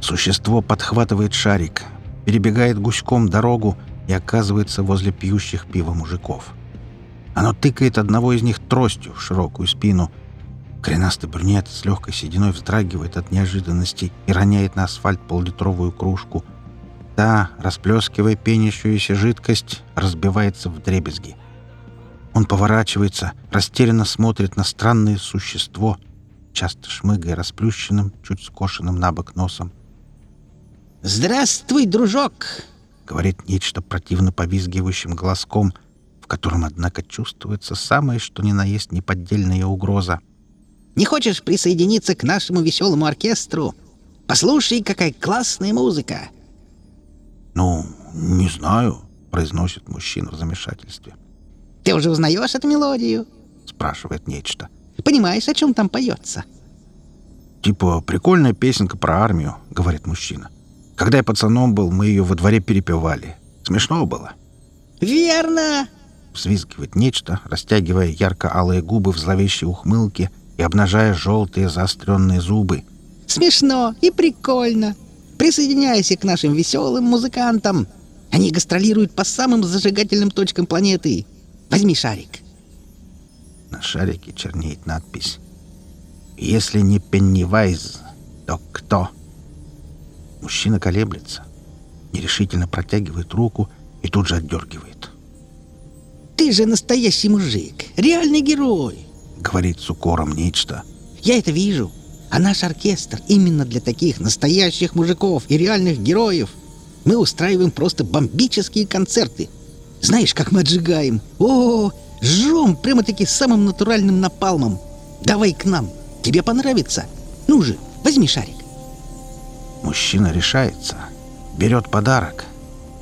A: Существо подхватывает шарик, перебегает гуськом дорогу и оказывается возле пьющих пива мужиков. Оно тыкает одного из них тростью в широкую спину — Коренастый брюнет с легкой сединой вздрагивает от неожиданности и роняет на асфальт поллитровую кружку. Та, расплескивая пенящуюся жидкость, разбивается в дребезги. Он поворачивается, растерянно смотрит на странное существо, часто шмыгая расплющенным, чуть скошенным на бок носом.
C: «Здравствуй, дружок!»
A: — говорит нечто противно повизгивающим голоском, в котором, однако, чувствуется самое, что ни на есть неподдельная угроза.
C: Не хочешь присоединиться к нашему веселому оркестру? Послушай, какая классная музыка!»
A: «Ну, не знаю», — произносит мужчина в замешательстве.
C: «Ты уже узнаешь эту мелодию?»
A: спрашивает нечто.
C: Понимаешь, о чем там поется?
A: Типа прикольная песенка про армию, говорит мужчина. Когда я пацаном был, мы ее во дворе перепевали. Смешно было.
C: Верно!
A: Взвизгивает нечто, растягивая ярко-алые губы в зловещей ухмылке и обнажая желтые заостренные зубы.
C: Смешно и прикольно. Присоединяйся к нашим веселым музыкантам. Они гастролируют по самым зажигательным точкам планеты. Возьми шарик.
A: На шарике чернеет надпись «Если не Пеннивайз, то кто?» Мужчина колеблется, нерешительно протягивает руку и тут же отдергивает.
C: Ты же настоящий мужик, реальный герой,
A: говорит с укором нечто.
C: Я это вижу. А наш оркестр именно для таких настоящих мужиков и реальных героев. Мы устраиваем просто бомбические концерты. Знаешь, как мы отжигаем? О, жжем прямо-таки самым натуральным напалмом. Давай к нам. Тебе понравится. Ну же, возьми шарик.
A: Мужчина решается. Берет подарок.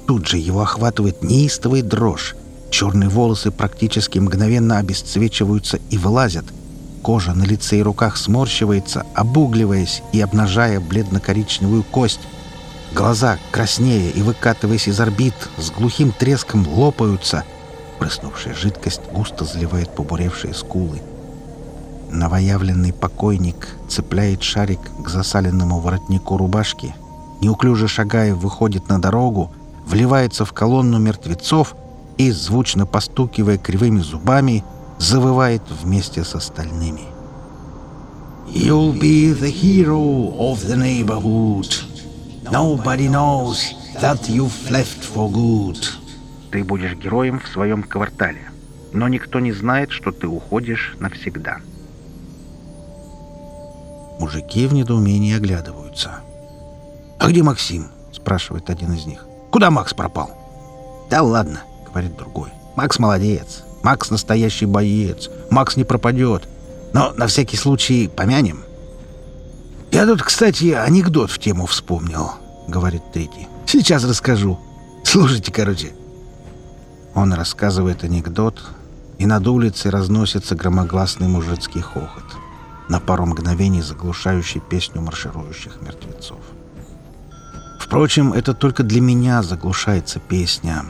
A: Тут же его охватывает неистовый дрожь. Черные волосы практически мгновенно обесцвечиваются и вылазят. Кожа на лице и руках сморщивается, обугливаясь и обнажая бледно-коричневую кость. Глаза, краснея и выкатываясь из орбит, с глухим треском лопаются. Прыснувшая жидкость густо заливает побуревшие скулы. Новоявленный покойник цепляет шарик к засаленному воротнику рубашки, неуклюже шагая, выходит на дорогу, вливается в колонну мертвецов и, звучно постукивая кривыми зубами, завывает вместе с остальными.
B: You'll be the hero of the neighborhood. Nobody knows that you've left for good.
A: Ты будешь героем в своем квартале, но никто не знает, что ты уходишь навсегда. Мужики в недоумении оглядываются. «А где Максим?» — спрашивает один из них. «Куда Макс пропал?» «Да ладно», — говорит другой. «Макс молодец. Макс настоящий боец. Макс не пропадет. Но на всякий случай помянем». «Я тут, кстати, анекдот в тему вспомнил», — говорит третий. «Сейчас расскажу. Слушайте, короче». Он рассказывает анекдот, и над улицей разносится громогласный мужицкий хохот на пару мгновений заглушающий песню марширующих мертвецов. Впрочем, это только для меня заглушается песня.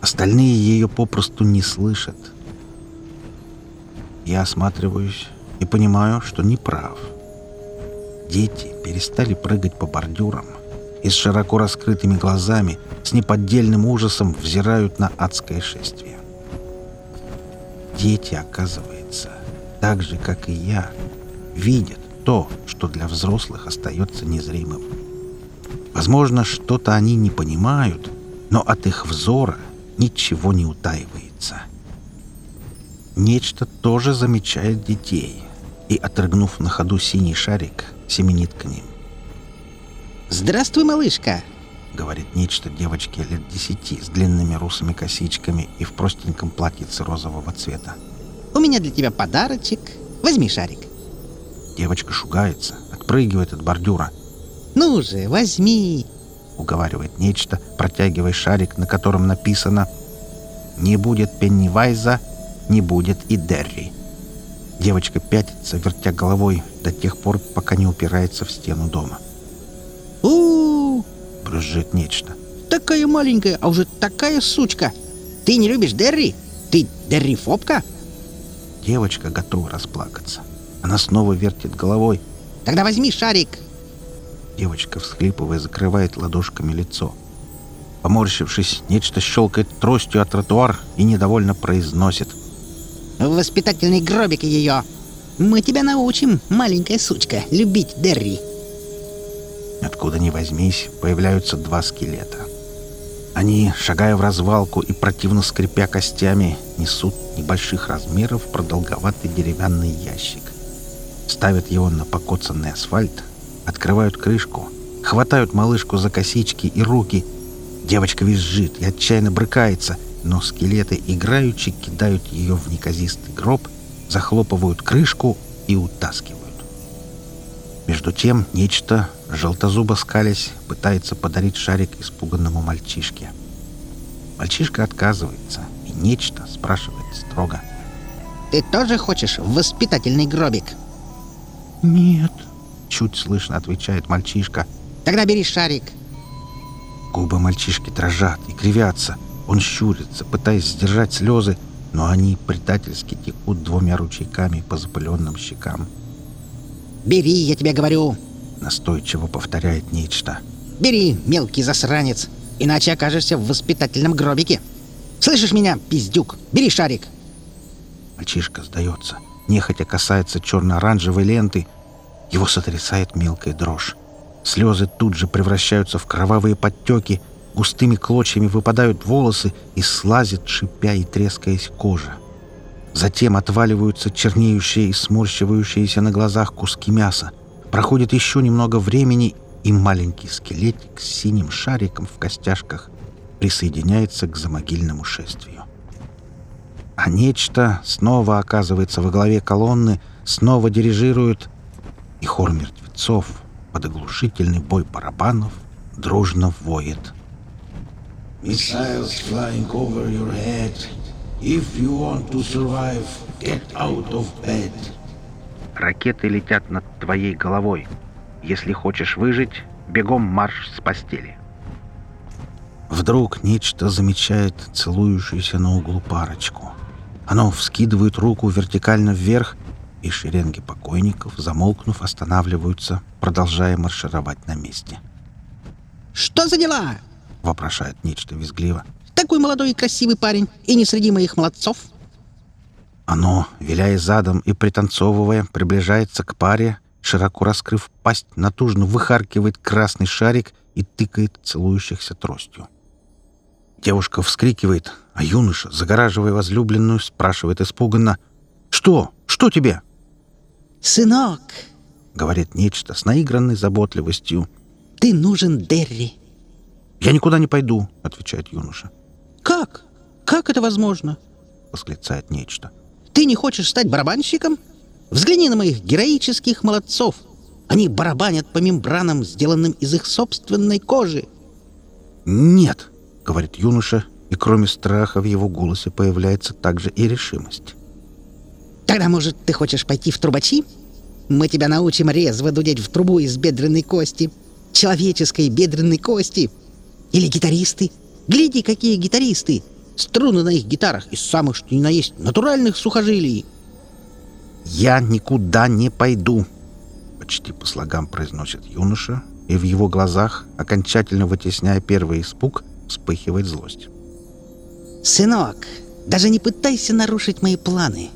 A: Остальные ее попросту не слышат. Я осматриваюсь и понимаю, что не прав. Дети перестали прыгать по бордюрам и с широко раскрытыми глазами с неподдельным ужасом взирают на адское шествие. Дети, оказывается, так же, как и я, видят то, что для взрослых остается незримым. Возможно, что-то они не понимают, но от их взора ничего не утаивается. Нечто тоже замечает детей и, отрыгнув на ходу синий шарик, семенит к ним.
C: «Здравствуй, малышка!»
A: — говорит нечто девочке лет десяти с длинными русыми косичками и в простеньком платьице розового цвета.
C: «У меня для тебя подарочек. Возьми шарик».
A: Девочка шугается, отпрыгивает от бордюра.
C: «Ну же, возьми!»
A: — уговаривает нечто, протягивая шарик, на котором написано «Не будет Пеннивайза, не будет и Дерри». Девочка пятится, вертя головой до тех пор, пока не упирается в стену дома.
C: у, -у,
A: брызжет нечто.
C: «Такая маленькая, а уже такая сучка! Ты не любишь Дерри? Ты Дерри-фобка?»
A: Девочка готова расплакаться. Она снова вертит головой.
C: «Тогда возьми шарик!»
A: Девочка, всхлипывая, закрывает ладошками лицо. Поморщившись, нечто щелкает тростью о тротуар и недовольно произносит.
C: «В воспитательный гробик ее! Мы тебя научим, маленькая сучка, любить Дерри!»
A: Откуда ни возьмись, появляются два скелета. Они, шагая в развалку и противно скрипя костями, несут небольших размеров продолговатый деревянный ящик ставят его на покоцанный асфальт, открывают крышку, хватают малышку за косички и руки. Девочка визжит и отчаянно брыкается, но скелеты играючи кидают ее в неказистый гроб, захлопывают крышку и утаскивают. Между тем нечто, желтозубо скалясь, пытается подарить шарик испуганному мальчишке. Мальчишка отказывается, и нечто спрашивает строго.
C: Ты тоже хочешь в воспитательный гробик?
A: «Нет», — чуть слышно отвечает мальчишка.
C: Тогда бери шарик.
A: Губы мальчишки дрожат и кривятся. Он щурится, пытаясь сдержать слезы, но они предательски текут двумя ручейками по запыленным щекам.
C: Бери, я тебе говорю.
A: Настойчиво повторяет нечто.
C: Бери, мелкий засранец, иначе окажешься в воспитательном гробике. Слышишь меня, пиздюк? Бери шарик.
A: Мальчишка сдается. Нехотя касается черно-оранжевой ленты. Его сотрясает мелкая дрожь. Слезы тут же превращаются в кровавые подтеки, густыми клочьями выпадают волосы и слазит, шипя и трескаясь кожа. Затем отваливаются чернеющие и сморщивающиеся на глазах куски мяса. Проходит еще немного времени, и маленький скелетик с синим шариком в костяшках присоединяется к замогильному шествию. А нечто снова оказывается во главе колонны, снова дирижирует, и хор мертвецов — под оглушительный бой барабанов дружно воет.
B: Missiles flying over your head. If you want to survive, get out of bed.
A: Ракеты летят над твоей головой. Если хочешь выжить, бегом марш с постели. Вдруг нечто замечает целующуюся на углу парочку. Оно вскидывает руку вертикально вверх и шеренги покойников, замолкнув, останавливаются, продолжая маршировать на месте.
C: «Что за дела?»
A: — вопрошает нечто визгливо.
C: «Такой молодой и красивый парень, и не среди моих молодцов».
A: Оно, виляя задом и пританцовывая, приближается к паре, широко раскрыв пасть, натужно выхаркивает красный шарик и тыкает целующихся тростью. Девушка вскрикивает, а юноша, загораживая возлюбленную, спрашивает испуганно «Что? Что тебе?»
C: «Сынок!»
A: — говорит нечто с наигранной заботливостью.
C: «Ты нужен Дерри!»
A: «Я никуда не пойду», — отвечает юноша.
C: «Как? Как это возможно?»
A: — восклицает нечто.
C: «Ты не хочешь стать барабанщиком? Взгляни на моих героических молодцов. Они барабанят по мембранам, сделанным из их собственной кожи».
A: «Нет», — говорит юноша, и кроме страха в его голосе появляется также и решимость.
C: Тогда, может, ты хочешь пойти в трубачи? Мы тебя научим резво дудеть в трубу из бедренной кости. Человеческой бедренной кости. Или гитаристы. Гляди, какие гитаристы. Струны на их гитарах из самых, что ни на есть, натуральных сухожилий.
A: «Я никуда не пойду», — почти по слогам произносит юноша, и в его глазах, окончательно вытесняя первый испуг, вспыхивает злость.
C: «Сынок, даже не пытайся нарушить мои планы.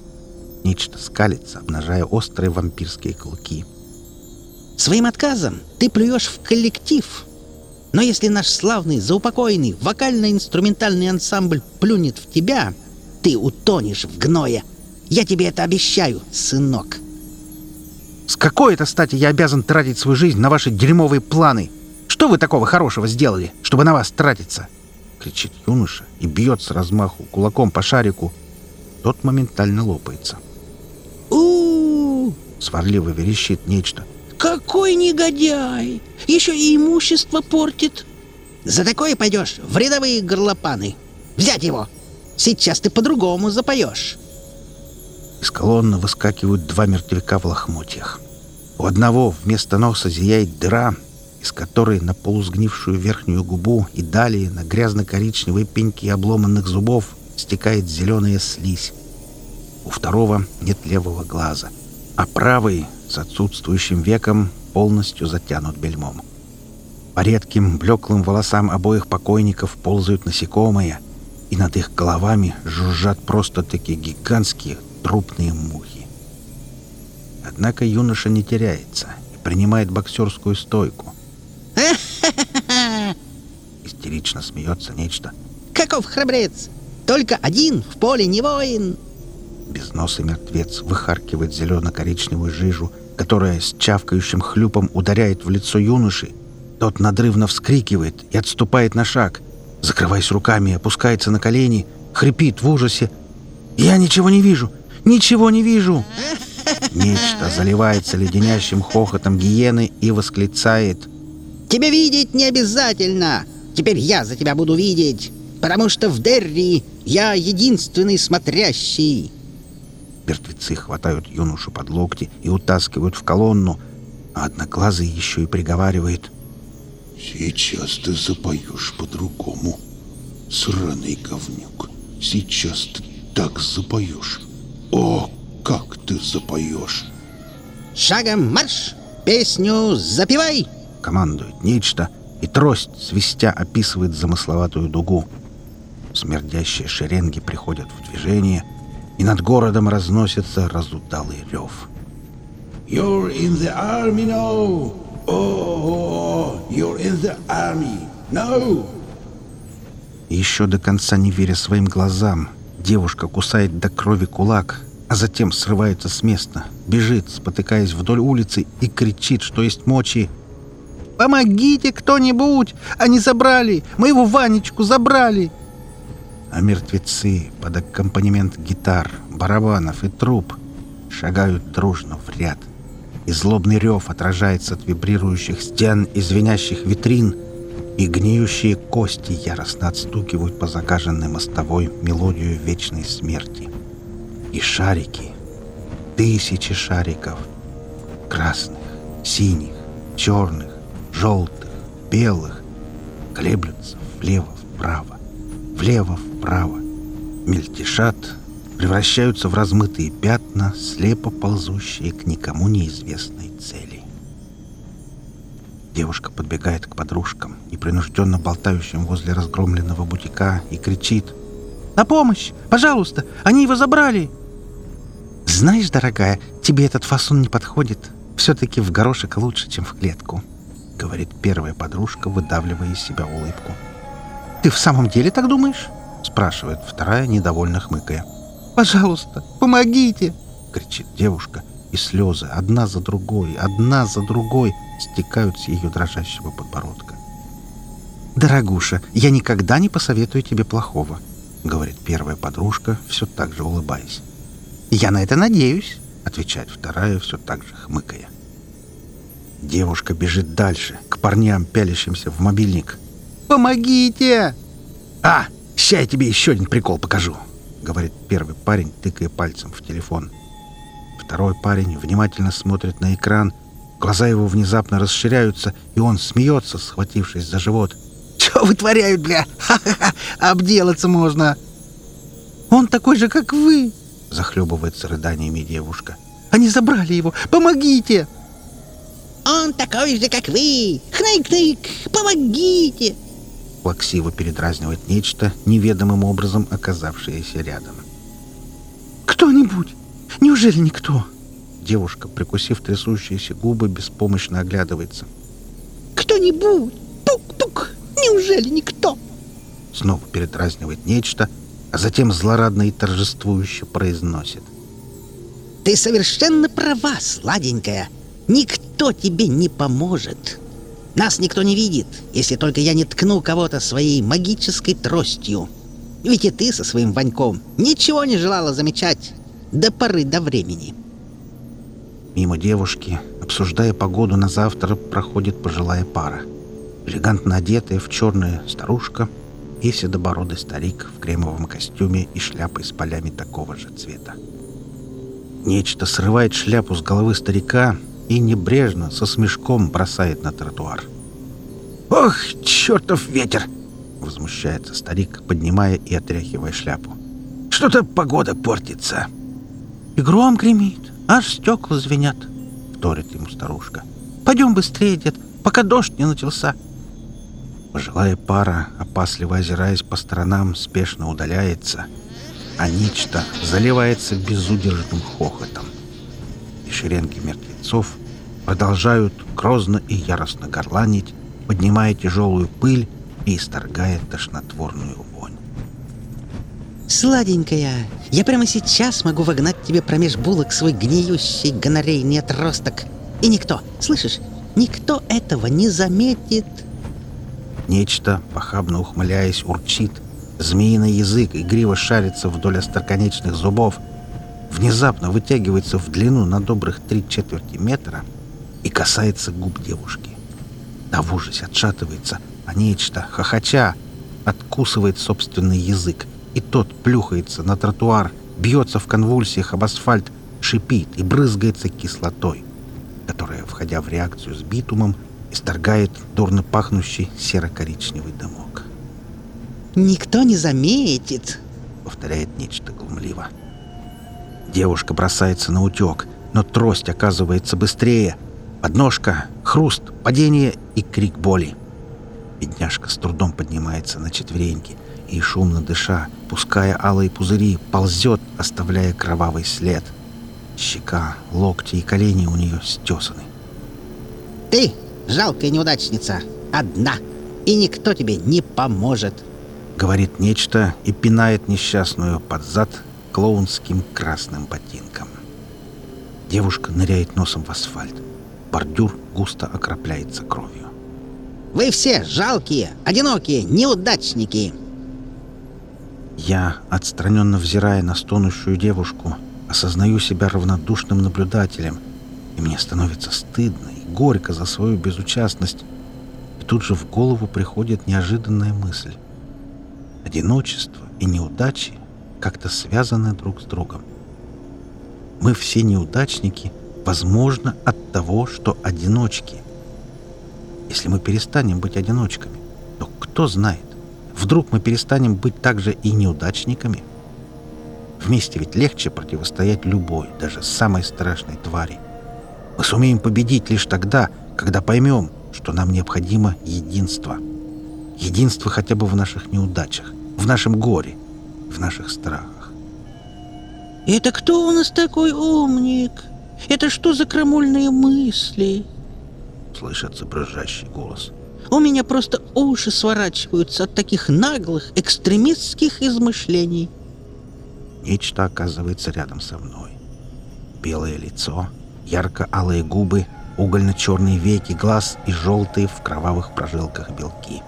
A: Нечто скалится, обнажая острые вампирские клыки.
C: «Своим отказом ты плюешь в коллектив. Но если наш славный, заупокойный, вокально-инструментальный ансамбль плюнет в тебя, ты утонешь в гное. Я тебе это обещаю, сынок».
A: «С какой это стати я обязан тратить свою жизнь на ваши дерьмовые планы? Что вы такого хорошего сделали, чтобы на вас тратиться?» кричит юноша и бьет с размаху кулаком по шарику. Тот моментально лопается
C: у,
A: Сварливо верещит нечто.
C: «Какой негодяй! Еще и имущество портит! За такое пойдешь в рядовые горлопаны! Взять его! Сейчас ты по-другому запоешь!»
A: Из колонны выскакивают два мертвяка в лохмотьях. У одного вместо носа зияет дыра, из которой на полусгнившую верхнюю губу и далее на грязно-коричневые пеньки обломанных зубов стекает зеленая слизь. У второго нет левого глаза, а правый с отсутствующим веком полностью затянут бельмом. По редким блеклым волосам обоих покойников ползают насекомые, и над их головами жужжат просто-таки гигантские трупные мухи. Однако юноша не теряется и принимает боксерскую стойку. Истерично смеется нечто.
C: «Каков храбрец! Только один в поле не воин!»
A: Безносый мертвец выхаркивает зелено-коричневую жижу, которая с чавкающим хлюпом ударяет в лицо юноши. Тот надрывно вскрикивает и отступает на шаг. Закрываясь руками, опускается на колени, хрипит в ужасе. «Я ничего не вижу! Ничего не вижу!» Нечто заливается леденящим хохотом гиены и восклицает.
C: «Тебе видеть не обязательно! Теперь я за тебя буду видеть, потому что в Дерри я единственный смотрящий!»
A: Мертвецы хватают юношу под локти и утаскивают в колонну, а одноглазый еще и приговаривает.
B: «Сейчас ты запоешь по-другому, сраный говнюк. Сейчас ты так запоешь. О, как ты запоешь!»
C: «Шагом марш! Песню запевай!»
A: Командует нечто, и трость, свистя, описывает замысловатую дугу. Смердящие шеренги приходят в движение, и над городом разносится разудалый рев.
B: You're in the army now! Oh, you're in the army! No!
A: Еще до конца не веря своим глазам, девушка кусает до крови кулак, а затем срывается с места, бежит, спотыкаясь вдоль улицы и кричит, что есть мочи. «Помогите кто-нибудь! Они забрали! Моего Ванечку забрали!» А мертвецы под аккомпанемент гитар, барабанов и труб шагают дружно в ряд. И злобный рев отражается от вибрирующих стен и звенящих витрин, и гниющие кости яростно отстукивают по загаженной мостовой мелодию вечной смерти. И шарики, тысячи шариков, красных, синих, черных, желтых, белых, колеблются влево-вправо, влево-вправо, мельтешат, превращаются в размытые пятна, слепо ползущие к никому неизвестной цели. Девушка подбегает к подружкам, непринужденно болтающим возле разгромленного бутика, и кричит «На помощь! Пожалуйста! Они его забрали!» «Знаешь, дорогая, тебе этот фасон не подходит. Все-таки в горошек лучше, чем в клетку», — говорит первая подружка, выдавливая из себя улыбку. «Ты в самом деле так думаешь?» — спрашивает вторая, недовольно хмыкая. «Пожалуйста, помогите!» — кричит девушка, и слезы одна за другой, одна за другой стекают с ее дрожащего подбородка. «Дорогуша, я никогда не посоветую тебе плохого», — говорит первая подружка, все так же улыбаясь. «Я на это надеюсь», — отвечает вторая, все так же хмыкая. Девушка бежит дальше, к парням, пялящимся в мобильник. «Помогите!» «А, ща я тебе еще один прикол покажу», — говорит первый парень, тыкая пальцем в телефон. Второй парень внимательно смотрит на экран, глаза его внезапно расширяются, и он смеется, схватившись за живот. «Че вытворяют, бля? Ха-ха-ха! Обделаться можно!» «Он такой же, как вы!» — захлебывается рыданиями девушка. «Они забрали его! Помогите!»
C: «Он такой же, как вы! Хнык-хнык! Помогите!»
A: Плаксиво передразнивает нечто, неведомым образом оказавшееся рядом.
D: «Кто-нибудь! Неужели никто?»
A: Девушка, прикусив трясущиеся губы, беспомощно оглядывается.
C: «Кто-нибудь! Тук-тук! Неужели никто?»
A: Снова передразнивает нечто, а затем злорадно и торжествующе произносит.
C: «Ты совершенно права, сладенькая! Никто тебе не поможет!» Нас никто не видит, если только я не ткну кого-то своей магической тростью. Ведь и ты со своим Ваньком ничего не желала замечать до поры до времени.
A: Мимо девушки, обсуждая погоду на завтра, проходит пожилая пара. Элегантно одетая в черное старушка и седобородый старик в кремовом костюме и шляпой с полями такого же цвета. Нечто срывает шляпу с головы старика и небрежно, со смешком бросает на тротуар. «Ох, чертов ветер!» — возмущается старик, поднимая и отряхивая шляпу. «Что-то погода портится!»
D: «И гром гремит, аж стекла звенят», — вторит ему старушка. «Пойдем быстрее, дед, пока дождь не начался».
A: Пожилая пара, опасливо озираясь по сторонам, спешно удаляется, а нечто заливается безудержным хохотом. И шеренги мертвецов продолжают грозно и яростно горланить, поднимая тяжелую пыль и исторгая тошнотворную вонь.
C: Сладенькая, я прямо сейчас могу вогнать тебе промеж булок свой гниющий гонорейный отросток. И никто, слышишь, никто этого не заметит.
A: Нечто, похабно ухмыляясь, урчит. Змеиный язык игриво шарится вдоль остроконечных зубов. Внезапно вытягивается в длину на добрых три четверти метра и касается губ девушки. Та в ужасе отшатывается, а нечто, хохоча, откусывает собственный язык, и тот плюхается на тротуар, бьется в конвульсиях об асфальт, шипит и брызгается кислотой, которая, входя в реакцию с битумом, исторгает дурно пахнущий серо-коричневый дымок.
C: «Никто не заметит», —
A: повторяет нечто глумливо. Девушка бросается на утек, но трость оказывается быстрее. Подножка, хруст, падение и крик боли. Бедняжка с трудом поднимается на четвереньки и, шумно дыша, пуская алые пузыри, ползет, оставляя кровавый след. Щека, локти и колени у нее стесаны.
C: «Ты, жалкая неудачница, одна, и никто тебе не поможет», —
A: говорит нечто и пинает несчастную под зад клоунским красным ботинком. Девушка ныряет носом в асфальт. Бордюр густо окропляется кровью.
C: Вы все жалкие, одинокие, неудачники!»
A: Я, отстраненно взирая на стонущую девушку, осознаю себя равнодушным наблюдателем, и мне становится стыдно и горько за свою безучастность. И тут же в голову приходит неожиданная мысль. Одиночество и неудачи как-то связаны друг с другом. Мы все неудачники, возможно, от того, что одиночки — если мы перестанем быть одиночками, то кто знает, вдруг мы перестанем быть также и неудачниками? Вместе ведь легче противостоять любой, даже самой страшной твари. Мы сумеем победить лишь тогда, когда поймем, что нам необходимо единство. Единство хотя бы в наших неудачах, в нашем горе, в наших страхах.
D: «Это кто у нас такой умник? Это что за крамольные мысли?»
A: слышится брызжащий голос.
D: «У меня просто уши сворачиваются от таких наглых, экстремистских измышлений».
A: Нечто оказывается рядом со мной. Белое лицо, ярко-алые губы, угольно-черные веки глаз и желтые в кровавых прожилках белки.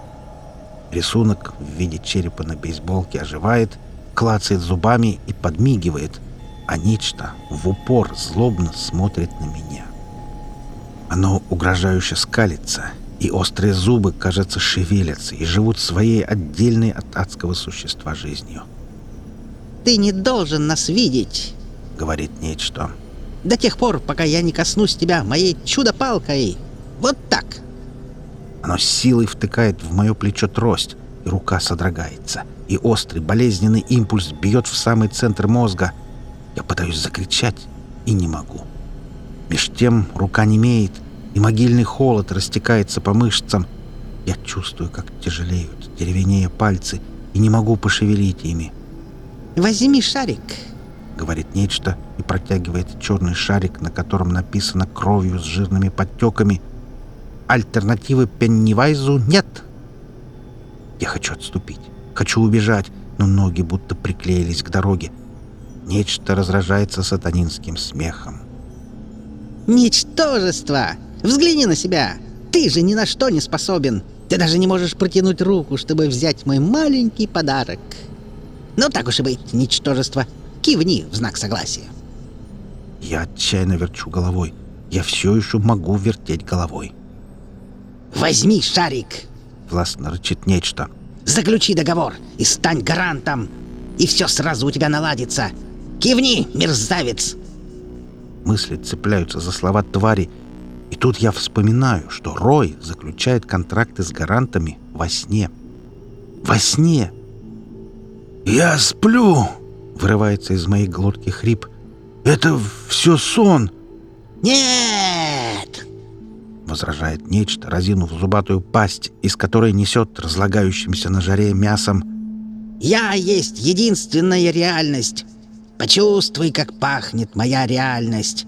A: Рисунок в виде черепа на бейсболке оживает, клацает зубами и подмигивает, а нечто в упор злобно смотрит на меня. Оно угрожающе скалится, и острые зубы, кажется, шевелятся и живут своей отдельной от адского существа жизнью.
C: «Ты не должен нас видеть», —
A: говорит нечто.
C: «До тех пор, пока я не коснусь тебя моей чудо-палкой. Вот так!»
A: Оно силой втыкает в мое плечо трость, рука содрогается, и острый болезненный импульс бьет в самый центр мозга. Я пытаюсь закричать и не могу. Меж тем рука немеет, и могильный холод растекается по мышцам. Я чувствую, как тяжелеют, деревенея пальцы, и не могу пошевелить ими.
C: «Возьми шарик», —
A: говорит нечто и протягивает черный шарик, на котором написано кровью с жирными подтеками. «Альтернативы Пеннивайзу нет!» Я хочу отступить, хочу убежать, но ноги будто приклеились к дороге. Нечто разражается сатанинским смехом.
C: «Ничтожество! Взгляни на себя! Ты же ни на что не способен! Ты даже не можешь протянуть руку, чтобы взять мой маленький подарок! Ну так уж и быть, ничтожество! Кивни в знак согласия!»
A: Я отчаянно верчу головой. Я все еще могу вертеть головой.
C: «Возьми шарик!»
A: — властно рычит нечто.
C: «Заключи договор и стань гарантом, и все сразу у тебя наладится! Кивни, мерзавец!»
A: Мысли цепляются за слова твари, и тут я вспоминаю, что Рой заключает контракты с гарантами во сне. Во сне! «Я сплю!» — вырывается из моей глотки хрип. «Это все сон!»
C: «Нет!»
A: — возражает нечто, разинув зубатую пасть, из которой несет разлагающимся на жаре мясом.
C: «Я есть единственная реальность. Почувствуй, как пахнет моя реальность.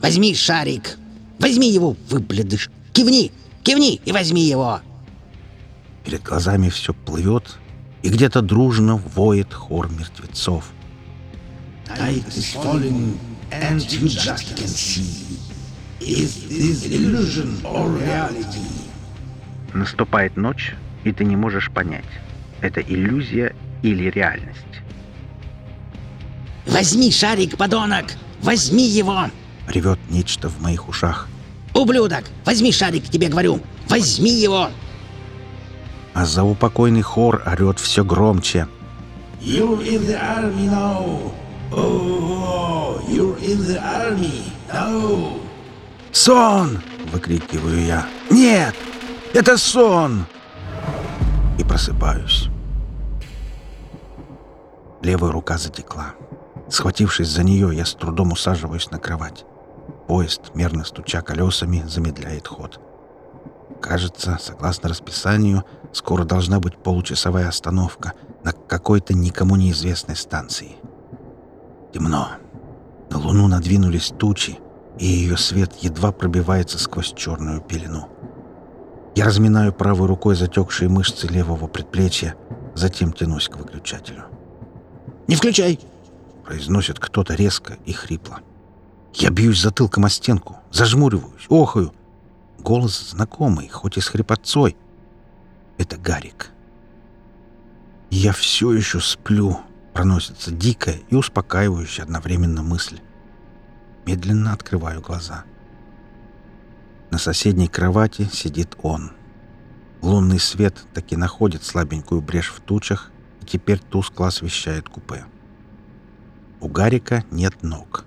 C: Возьми шарик. Возьми его, выблядыш. Кивни, кивни и возьми его.
A: Перед глазами все плывет, и где-то дружно воет хор мертвецов.
B: Night is falling, and you just can see. Is this illusion or reality?
A: Наступает ночь, и ты не можешь понять, это иллюзия или реальность.
C: Возьми шарик, подонок! Возьми его!
A: Ревет нечто в моих ушах.
C: Ублюдок! Возьми шарик, тебе говорю! Возьми его!
A: А заупокойный хор орет все громче.
B: You're in the army now. Oh, you're in the army. No.
A: «Сон!» — выкрикиваю я. «Нет! Это сон!» И просыпаюсь. Левая рука затекла. Схватившись за нее, я с трудом усаживаюсь на кровать. Поезд, мерно стуча колесами, замедляет ход. Кажется, согласно расписанию, скоро должна быть получасовая остановка на какой-то никому неизвестной станции. Темно. На луну надвинулись тучи, и ее свет едва пробивается сквозь черную пелену. Я разминаю правой рукой затекшие мышцы левого предплечья, затем тянусь к выключателю.
C: «Не включай!»
A: — произносит кто-то резко и хрипло. Я бьюсь затылком о стенку, зажмуриваюсь, охаю. Голос знакомый, хоть и с хрипотцой. Это Гарик. «Я все еще сплю», — проносится дикая и успокаивающая одновременно мысль. Медленно открываю глаза. На соседней кровати сидит он. Лунный свет таки находит слабенькую брешь в тучах и теперь тускло освещает купе. У Гарика нет ног.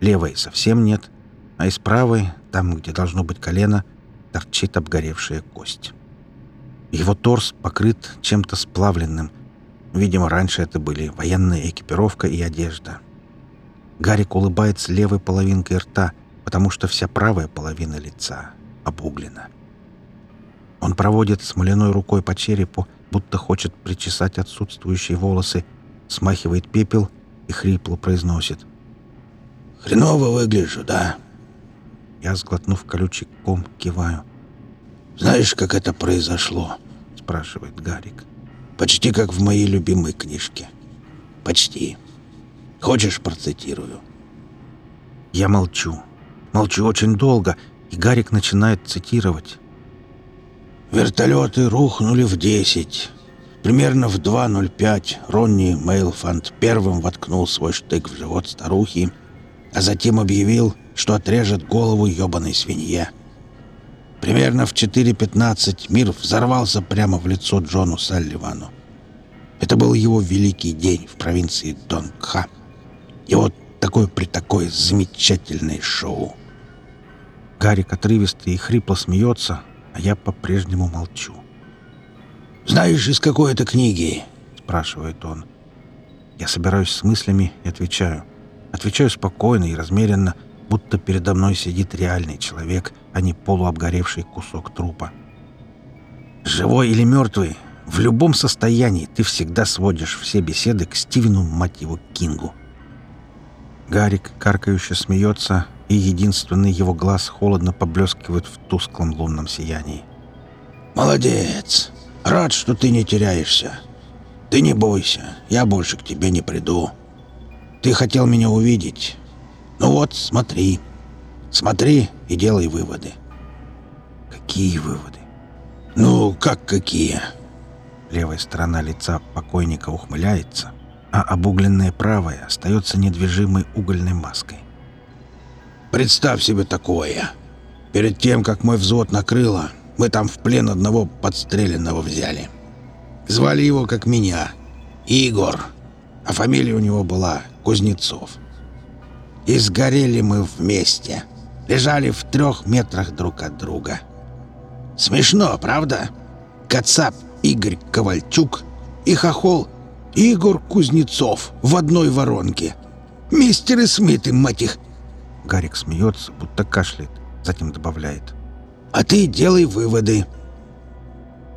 A: Левой совсем нет, а из правой, там, где должно быть колено, торчит обгоревшая кость. Его торс покрыт чем-то сплавленным. Видимо, раньше это были военная экипировка и одежда. Гарик улыбается левой половинкой рта, потому что вся правая половина лица обуглена. Он проводит смоляной рукой по черепу, будто хочет причесать отсутствующие волосы, смахивает пепел и хрипло произносит.
B: Хреново выгляжу, да?
A: Я, сглотнув колючий ком, киваю.
B: Знаешь, как это произошло?
A: Спрашивает Гарик.
B: Почти как в моей любимой книжке. Почти. Хочешь, процитирую?
A: Я молчу. Молчу очень долго, и Гарик начинает цитировать.
B: Вертолеты рухнули в 10. Примерно в 2.05 Ронни Мейлфанд первым воткнул свой штык в живот старухи, а затем объявил, что отрежет голову ебаной свинье. Примерно в 4.15 мир взорвался прямо в лицо Джону Салливану. Это был его великий день в провинции Донгха. И вот такое при такое замечательное шоу.
A: Гарик отрывисто и хрипло смеется, а я по-прежнему молчу.
B: «Знаешь, из какой это книги?»
A: — спрашивает он. Я собираюсь с мыслями и отвечаю. Отвечаю спокойно и размеренно, будто передо мной сидит реальный человек, а не полуобгоревший кусок трупа. Живой или мертвый, в любом состоянии ты всегда сводишь все беседы к Стивену, мать его, Кингу. Гарик каркающе смеется, и единственный его глаз холодно поблескивает в тусклом лунном сиянии.
B: «Молодец! Рад, что ты не теряешься. Ты не бойся, я больше к тебе не приду. Ты хотел меня увидеть. Ну вот, смотри. Смотри и делай выводы».
A: «Какие выводы?»
B: «Ну, как какие?»
A: Левая сторона лица покойника ухмыляется, а обугленная правая остается недвижимой угольной маской.
B: Представь себе такое. Перед тем, как мой взвод накрыло, мы там в плен одного подстреленного взяли. Звали его, как меня, Игорь, а фамилия у него была Кузнецов. И сгорели мы вместе. Лежали в трех метрах друг от друга. Смешно, правда? Кацап Игорь Ковальчук и хохол Игорь Кузнецов в одной воронке. Мистеры Смиты, мать их,
A: Гарик смеется, будто кашляет, затем добавляет.
B: «А ты делай выводы».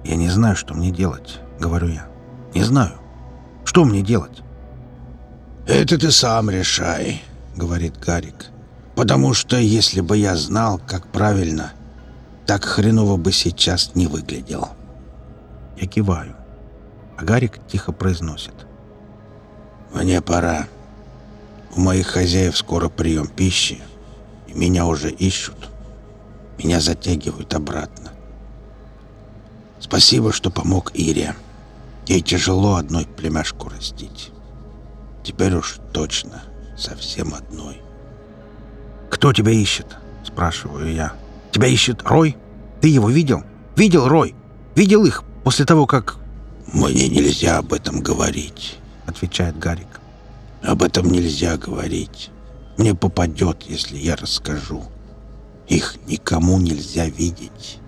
A: «Я не знаю, что мне делать», — говорю я. «Не знаю. Что мне делать?»
B: «Это ты сам решай», — говорит Гарик. «Потому что если бы я знал, как правильно, так хреново бы сейчас не выглядел».
A: Я киваю, а Гарик тихо произносит.
B: «Мне пора». У моих хозяев скоро прием пищи, и меня уже ищут. Меня затягивают обратно. Спасибо, что помог Ире. Ей тяжело одной племяшку растить. Теперь уж точно совсем одной.
A: «Кто тебя ищет?» — спрашиваю я. «Тебя ищет Рой? Ты его видел? Видел Рой? Видел их после того, как...»
B: «Мне нельзя об этом говорить», —
A: отвечает Гарик.
B: Об этом нельзя говорить. Мне попадет, если я расскажу. Их никому нельзя видеть.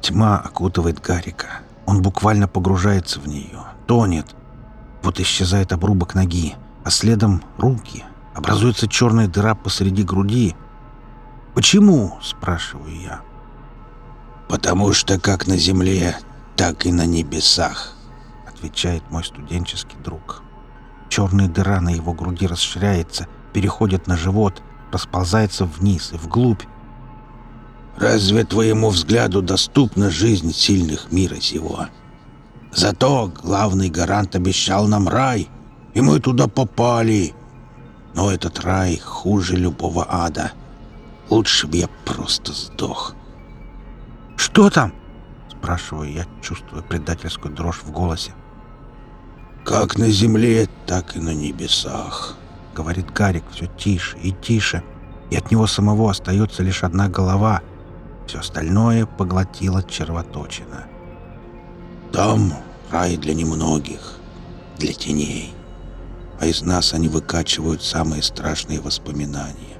A: Тьма окутывает Гарика. Он буквально погружается в нее, тонет. Вот исчезает обрубок ноги, а следом руки. Образуется черная дыра посреди груди. «Почему?» — спрашиваю я.
B: «Потому что как на земле, так и на небесах», —
A: отвечает мой студенческий друг. Черная дыра на его груди расширяется, переходит на живот, расползается вниз и вглубь.
B: «Разве твоему взгляду доступна жизнь сильных мира сего? Зато главный гарант обещал нам рай, и мы туда попали. Но этот рай хуже любого ада. Лучше бы я просто сдох».
A: «Что там?» — спрашиваю я, чувствуя предательскую дрожь в голосе.
B: «Как на земле, так и на небесах», —
A: говорит Гарик все тише и тише, и от него самого остается лишь одна голова. Все остальное поглотила червоточина.
B: «Там рай для немногих, для теней, а из нас они выкачивают самые страшные воспоминания.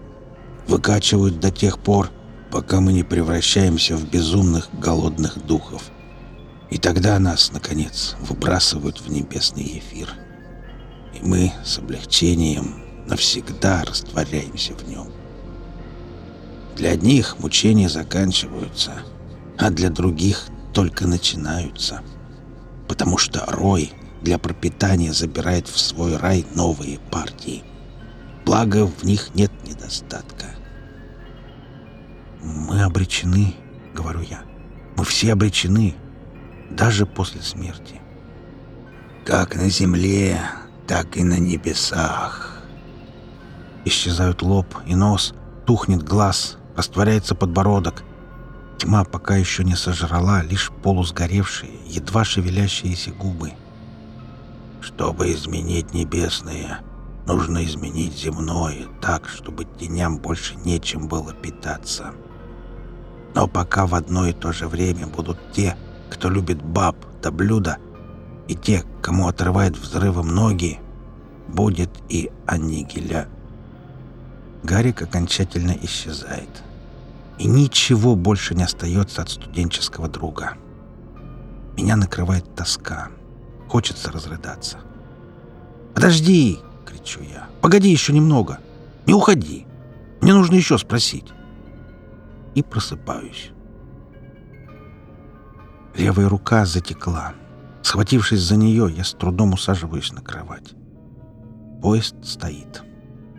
B: Выкачивают до тех пор, пока мы не превращаемся в безумных голодных духов. И тогда нас, наконец, выбрасывают в небесный эфир. И мы с облегчением навсегда растворяемся в нем. Для одних мучения заканчиваются, а для других только начинаются. Потому что Рой для пропитания забирает в свой рай новые партии. Благо, в них нет недостатка.
A: «Мы обречены», — говорю я. «Мы все обречены, даже после смерти».
B: «Как на земле, так и на небесах».
A: Исчезают лоб и нос, тухнет глаз, растворяется подбородок. Тьма пока еще не сожрала лишь полусгоревшие, едва шевелящиеся губы.
B: «Чтобы изменить небесное, нужно изменить земное так, чтобы теням больше нечем было питаться». Но пока в одно и то же время будут те, кто любит баб да блюда, и те, кому отрывает взрывом ноги, будет и аннигиля.
A: Гарик окончательно исчезает. И ничего больше не остается от студенческого друга. Меня накрывает тоска. Хочется разрыдаться. «Подожди!» — кричу я. «Погоди еще немного! Не уходи! Мне нужно еще спросить!» И просыпаюсь. Левая рука затекла. Схватившись за нее, я с трудом усаживаюсь на кровать. Поезд стоит.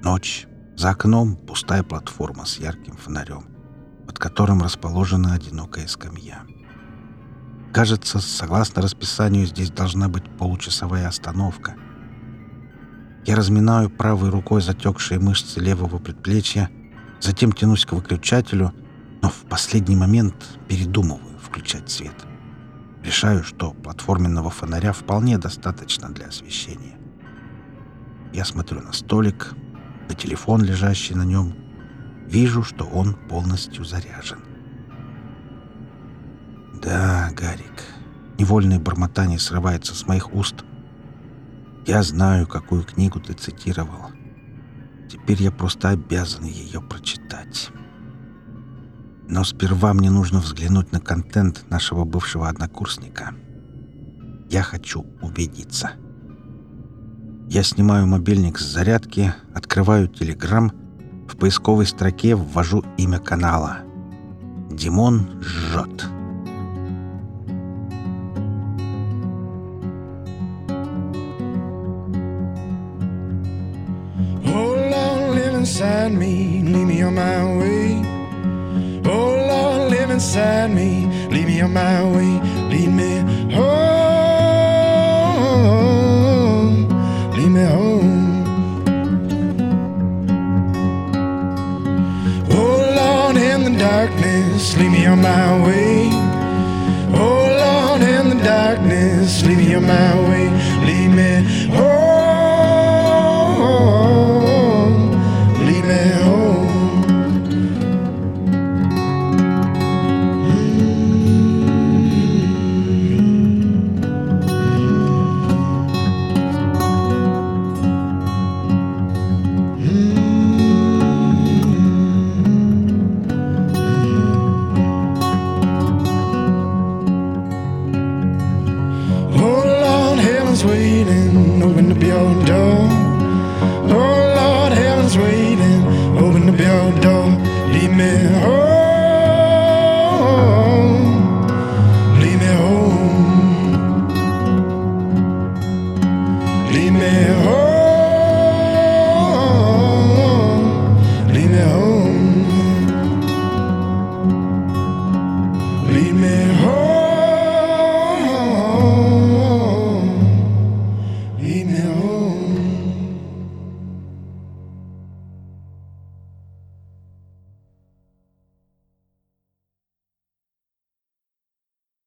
A: Ночь. За окном пустая платформа с ярким фонарем, под которым расположена одинокая скамья. Кажется, согласно расписанию, здесь должна быть получасовая остановка. Я разминаю правой рукой затекшие мышцы левого предплечья, затем тянусь к выключателю — но в последний момент передумываю включать свет. Решаю, что платформенного фонаря вполне достаточно для освещения. Я смотрю на столик, на телефон, лежащий на нем. Вижу, что он полностью заряжен. Да, Гарик, невольное бормотание срывается с моих уст. Я знаю, какую книгу ты цитировал. Теперь я просто обязан ее прочитать. Но сперва мне нужно взглянуть на контент нашего бывшего однокурсника. Я хочу убедиться. Я снимаю мобильник с зарядки, открываю Телеграм, в поисковой строке ввожу имя канала. Димон жжет.
E: Oh Lord, live inside me, lead me on my way. Inside me, lead me on my way, lead me home, lead me home. Oh Lord, in the darkness, lead me on my way. Oh Lord, in the darkness, lead me on my way,